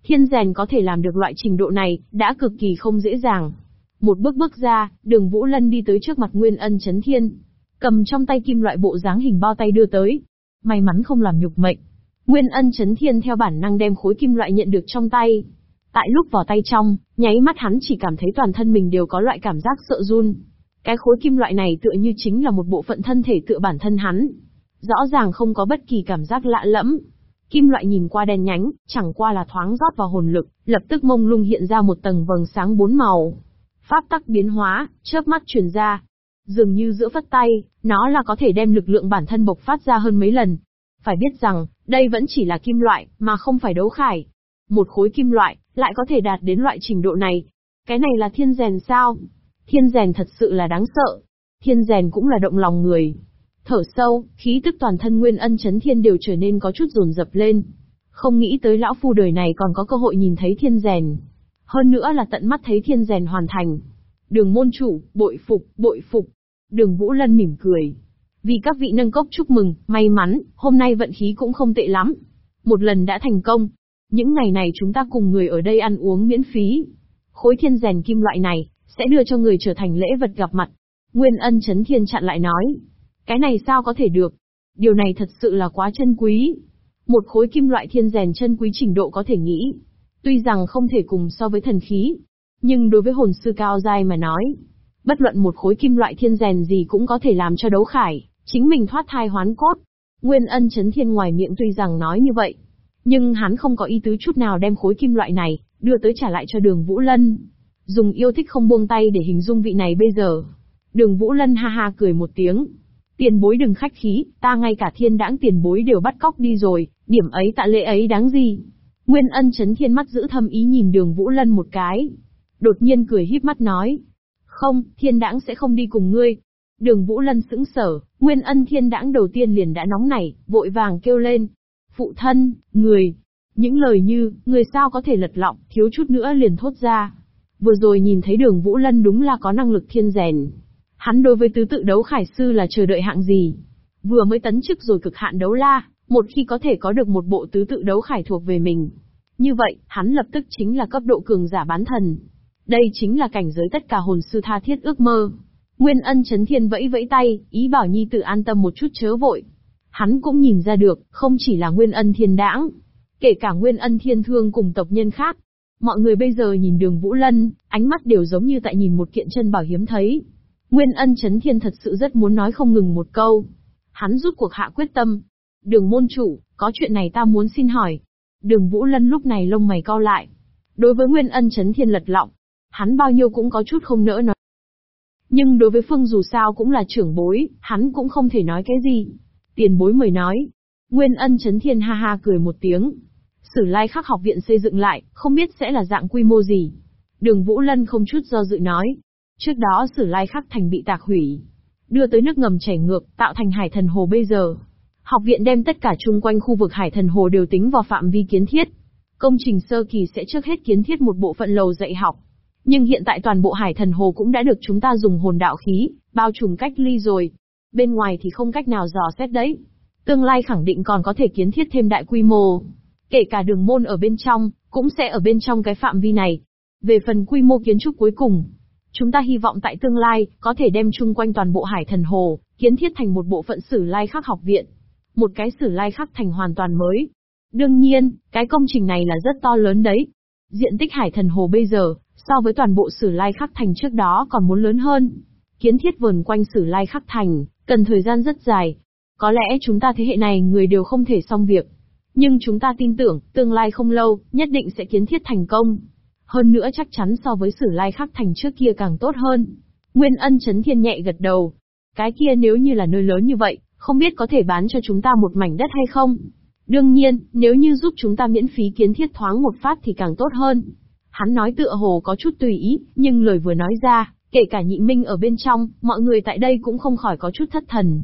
Thiên rèn có thể làm được loại trình độ này, đã cực kỳ không dễ dàng. Một bước bước ra, đường Vũ Lân đi tới trước mặt Nguyên Ân Chấn Thiên. Cầm trong tay kim loại bộ dáng hình bao tay đưa tới. May mắn không làm nhục mệnh. Nguyên Ân Chấn Thiên theo bản năng đem khối kim loại nhận được trong tay. Tại lúc vào tay trong, nháy mắt hắn chỉ cảm thấy toàn thân mình đều có loại cảm giác sợ run. Cái khối kim loại này tựa như chính là một bộ phận thân thể tựa bản thân hắn. Rõ ràng không có bất kỳ cảm giác lạ lẫm, Kim loại nhìn qua đen nhánh, chẳng qua là thoáng rót vào hồn lực, lập tức mông lung hiện ra một tầng vầng sáng bốn màu. Pháp tắc biến hóa, chớp mắt truyền ra. Dường như giữa phất tay, nó là có thể đem lực lượng bản thân bộc phát ra hơn mấy lần. Phải biết rằng, đây vẫn chỉ là kim loại, mà không phải đấu khải. Một khối kim loại, lại có thể đạt đến loại trình độ này. Cái này là thiên rèn sao? Thiên rèn thật sự là đáng sợ. Thiên rèn cũng là động lòng người. Thở sâu, khí tức toàn thân Nguyên Ân Chấn Thiên đều trở nên có chút rồn rập lên. Không nghĩ tới lão phu đời này còn có cơ hội nhìn thấy thiên rèn. Hơn nữa là tận mắt thấy thiên rèn hoàn thành. Đường môn chủ, bội phục, bội phục. Đường Vũ Lân mỉm cười. Vì các vị nâng cốc chúc mừng, may mắn, hôm nay vận khí cũng không tệ lắm. Một lần đã thành công. Những ngày này chúng ta cùng người ở đây ăn uống miễn phí. Khối thiên rèn kim loại này, sẽ đưa cho người trở thành lễ vật gặp mặt. Nguyên ân chấn thiên chặn lại nói. Cái này sao có thể được? Điều này thật sự là quá chân quý. Một khối kim loại thiên rèn chân quý trình độ có thể nghĩ. Tuy rằng không thể cùng so với thần khí, nhưng đối với hồn sư cao giai mà nói, bất luận một khối kim loại thiên rèn gì cũng có thể làm cho đấu khải, chính mình thoát thai hoán cốt. Nguyên ân chấn thiên ngoài miệng tuy rằng nói như vậy, nhưng hắn không có ý tứ chút nào đem khối kim loại này, đưa tới trả lại cho đường Vũ Lân. Dùng yêu thích không buông tay để hình dung vị này bây giờ. Đường Vũ Lân ha ha cười một tiếng, Tiền bối đừng khách khí, ta ngay cả thiên đãng tiền bối đều bắt cóc đi rồi, điểm ấy tạ lễ ấy đáng gì. Nguyên ân chấn thiên mắt giữ thâm ý nhìn đường Vũ Lân một cái. Đột nhiên cười híp mắt nói. Không, thiên đãng sẽ không đi cùng ngươi. Đường Vũ Lân sững sở, Nguyên ân thiên đãng đầu tiên liền đã nóng nảy, vội vàng kêu lên. Phụ thân, người. Những lời như, người sao có thể lật lọng, thiếu chút nữa liền thốt ra. Vừa rồi nhìn thấy đường Vũ Lân đúng là có năng lực thiên rèn, Hắn đối với tứ tự đấu khải sư là chờ đợi hạng gì? Vừa mới tấn chức rồi cực hạn đấu la, một khi có thể có được một bộ tứ tự đấu khải thuộc về mình. Như vậy, hắn lập tức chính là cấp độ cường giả bán thần. Đây chính là cảnh giới tất cả hồn sư tha thiết ước mơ. Nguyên ân chấn thiên vẫy vẫy tay, ý bảo nhi tự an tâm một chút chớ vội. Hắn cũng nhìn ra được, không chỉ là nguyên ân thiên đãng, kể cả nguyên ân thiên thương cùng tộc nhân khác. Mọi người bây giờ nhìn đường Vũ Lân, ánh mắt đều giống như tại nhìn một kiện chân bảo hiếm thấy. Nguyên ân chấn thiên thật sự rất muốn nói không ngừng một câu. Hắn rút cuộc hạ quyết tâm. Đường môn chủ, có chuyện này ta muốn xin hỏi. Đường Vũ Lân lúc này lông mày cau lại. Đối với Nguyên ân chấn thiên lật lọng, hắn bao nhiêu cũng có chút không nỡ nói. Nhưng đối với Phương dù sao cũng là trưởng bối, hắn cũng không thể nói cái gì. Tiền bối mời nói. Nguyên ân chấn thiên ha ha cười một tiếng. Sử lai khắc học viện xây dựng lại, không biết sẽ là dạng quy mô gì. Đường Vũ Lân không chút do dự nói. Trước đó sử lai khắc thành bị tạc hủy. Đưa tới nước ngầm chảy ngược, tạo thành hải thần hồ bây giờ. Học viện đem tất cả chung quanh khu vực hải thần hồ đều tính vào phạm vi kiến thiết. Công trình sơ kỳ sẽ trước hết kiến thiết một bộ phận lầu dạy học. Nhưng hiện tại toàn bộ hải thần hồ cũng đã được chúng ta dùng hồn đạo khí, bao trùm cách ly rồi. Bên ngoài thì không cách nào dò xét đấy. Tương lai khẳng định còn có thể kiến thiết thêm đại quy mô. Kể cả đường môn ở bên trong, cũng sẽ ở bên trong cái phạm vi này. Về phần quy mô kiến trúc cuối cùng, chúng ta hy vọng tại tương lai, có thể đem chung quanh toàn bộ hải thần hồ, kiến thiết thành một bộ phận sử lai khắc học viện. Một cái sử lai khắc thành hoàn toàn mới. Đương nhiên, cái công trình này là rất to lớn đấy. Diện tích hải thần hồ bây giờ, so với toàn bộ sử lai khắc thành trước đó còn muốn lớn hơn. Kiến thiết vườn quanh sử lai khắc thành, cần thời gian rất dài. Có lẽ chúng ta thế hệ này người đều không thể xong việc. Nhưng chúng ta tin tưởng, tương lai không lâu, nhất định sẽ kiến thiết thành công. Hơn nữa chắc chắn so với sử lai khắc thành trước kia càng tốt hơn. Nguyên ân chấn thiên nhẹ gật đầu. Cái kia nếu như là nơi lớn như vậy, không biết có thể bán cho chúng ta một mảnh đất hay không? Đương nhiên, nếu như giúp chúng ta miễn phí kiến thiết thoáng một phát thì càng tốt hơn. Hắn nói tựa hồ có chút tùy ý, nhưng lời vừa nói ra, kể cả nhị minh ở bên trong, mọi người tại đây cũng không khỏi có chút thất thần.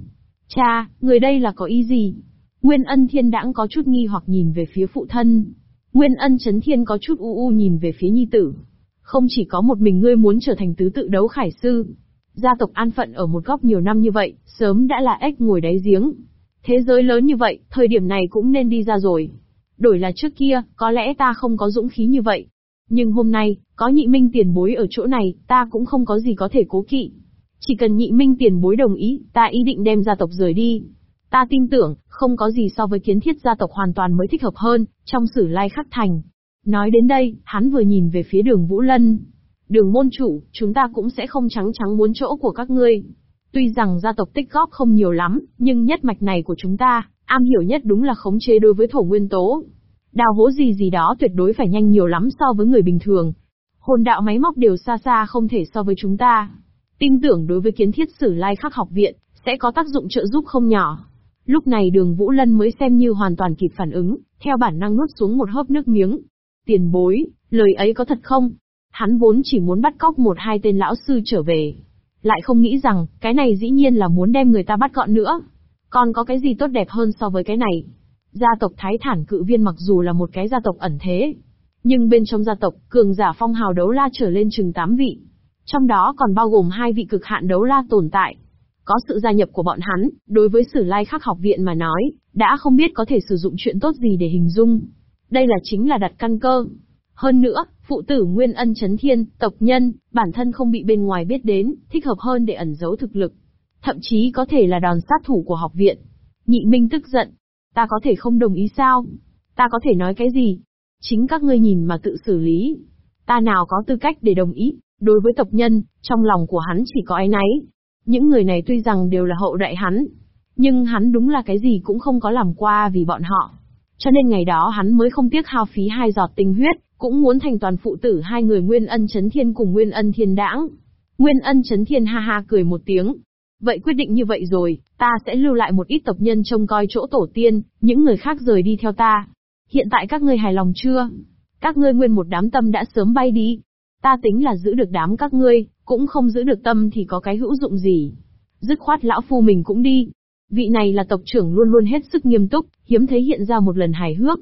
Cha, người đây là có ý gì? Nguyên ân thiên đãng có chút nghi hoặc nhìn về phía phụ thân. Nguyên ân chấn thiên có chút u u nhìn về phía nhi tử. Không chỉ có một mình ngươi muốn trở thành tứ tự đấu khải sư. Gia tộc an phận ở một góc nhiều năm như vậy, sớm đã là ếch ngồi đáy giếng. Thế giới lớn như vậy, thời điểm này cũng nên đi ra rồi. Đổi là trước kia, có lẽ ta không có dũng khí như vậy. Nhưng hôm nay, có nhị minh tiền bối ở chỗ này, ta cũng không có gì có thể cố kỵ. Chỉ cần nhị minh tiền bối đồng ý, ta ý định đem gia tộc rời đi. Ta tin tưởng, không có gì so với kiến thiết gia tộc hoàn toàn mới thích hợp hơn, trong sử lai khắc thành. Nói đến đây, hắn vừa nhìn về phía đường Vũ Lân. Đường môn chủ, chúng ta cũng sẽ không trắng trắng muốn chỗ của các ngươi. Tuy rằng gia tộc tích góp không nhiều lắm, nhưng nhất mạch này của chúng ta, am hiểu nhất đúng là khống chế đối với thổ nguyên tố. Đào hố gì gì đó tuyệt đối phải nhanh nhiều lắm so với người bình thường. Hồn đạo máy móc đều xa xa không thể so với chúng ta. Tin tưởng đối với kiến thiết sử lai khắc học viện, sẽ có tác dụng trợ giúp không nhỏ. Lúc này đường Vũ Lân mới xem như hoàn toàn kịp phản ứng, theo bản năng nuốt xuống một hớp nước miếng. Tiền bối, lời ấy có thật không? Hắn vốn chỉ muốn bắt cóc một hai tên lão sư trở về. Lại không nghĩ rằng, cái này dĩ nhiên là muốn đem người ta bắt gọn nữa. Còn có cái gì tốt đẹp hơn so với cái này? Gia tộc Thái Thản Cự Viên mặc dù là một cái gia tộc ẩn thế, nhưng bên trong gia tộc, cường giả phong hào đấu la trở lên chừng 8 vị. Trong đó còn bao gồm hai vị cực hạn đấu la tồn tại. Có sự gia nhập của bọn hắn, đối với sử lai khắc học viện mà nói, đã không biết có thể sử dụng chuyện tốt gì để hình dung. Đây là chính là đặt căn cơ. Hơn nữa, phụ tử Nguyên Ân Chấn Thiên, tộc nhân, bản thân không bị bên ngoài biết đến, thích hợp hơn để ẩn giấu thực lực. Thậm chí có thể là đòn sát thủ của học viện. Nhị Minh tức giận. Ta có thể không đồng ý sao? Ta có thể nói cái gì? Chính các ngươi nhìn mà tự xử lý. Ta nào có tư cách để đồng ý, đối với tộc nhân, trong lòng của hắn chỉ có ái náy. Những người này tuy rằng đều là hậu đại hắn, nhưng hắn đúng là cái gì cũng không có làm qua vì bọn họ. Cho nên ngày đó hắn mới không tiếc hao phí hai giọt tinh huyết, cũng muốn thành toàn phụ tử hai người Nguyên Ân Chấn Thiên cùng Nguyên Ân Thiên Đãng. Nguyên Ân Chấn Thiên ha ha cười một tiếng. Vậy quyết định như vậy rồi, ta sẽ lưu lại một ít tộc nhân trông coi chỗ tổ tiên, những người khác rời đi theo ta. Hiện tại các ngươi hài lòng chưa? Các ngươi nguyên một đám tâm đã sớm bay đi. Ta tính là giữ được đám các ngươi, cũng không giữ được tâm thì có cái hữu dụng gì. Dứt khoát lão phu mình cũng đi. Vị này là tộc trưởng luôn luôn hết sức nghiêm túc, hiếm thấy hiện ra một lần hài hước.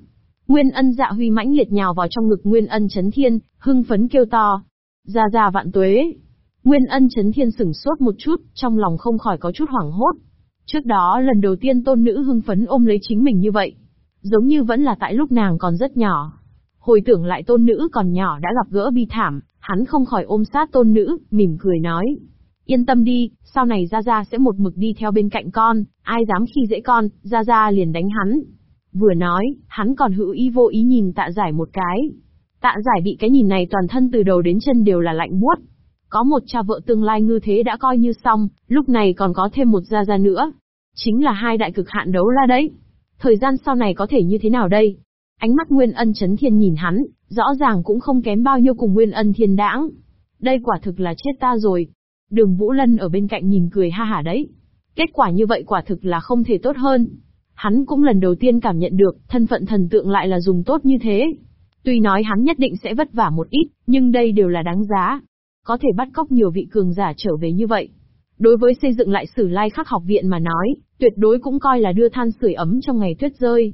Nguyên ân dạ huy mãnh liệt nhào vào trong ngực Nguyên ân chấn thiên, hưng phấn kêu to. Ra ra vạn tuế. Nguyên ân chấn thiên sửng sốt một chút, trong lòng không khỏi có chút hoảng hốt. Trước đó lần đầu tiên tôn nữ hưng phấn ôm lấy chính mình như vậy. Giống như vẫn là tại lúc nàng còn rất nhỏ. Hồi tưởng lại tôn nữ còn nhỏ đã gặp gỡ bi thảm, hắn không khỏi ôm sát tôn nữ, mỉm cười nói. Yên tâm đi, sau này Gia Gia sẽ một mực đi theo bên cạnh con, ai dám khi dễ con, Gia Gia liền đánh hắn. Vừa nói, hắn còn hữu ý vô ý nhìn tạ giải một cái. Tạ giải bị cái nhìn này toàn thân từ đầu đến chân đều là lạnh buốt. Có một cha vợ tương lai ngư thế đã coi như xong, lúc này còn có thêm một Gia Gia nữa. Chính là hai đại cực hạn đấu la đấy. Thời gian sau này có thể như thế nào đây? Ánh mắt Nguyên Ân Chấn Thiên nhìn hắn, rõ ràng cũng không kém bao nhiêu cùng Nguyên Ân Thiên Đãng. Đây quả thực là chết ta rồi. Đường Vũ Lân ở bên cạnh nhìn cười ha hả đấy. Kết quả như vậy quả thực là không thể tốt hơn. Hắn cũng lần đầu tiên cảm nhận được, thân phận thần tượng lại là dùng tốt như thế. Tuy nói hắn nhất định sẽ vất vả một ít, nhưng đây đều là đáng giá. Có thể bắt cóc nhiều vị cường giả trở về như vậy. Đối với xây dựng lại sử lai khắc học viện mà nói, tuyệt đối cũng coi là đưa than sưởi ấm trong ngày tuyết rơi.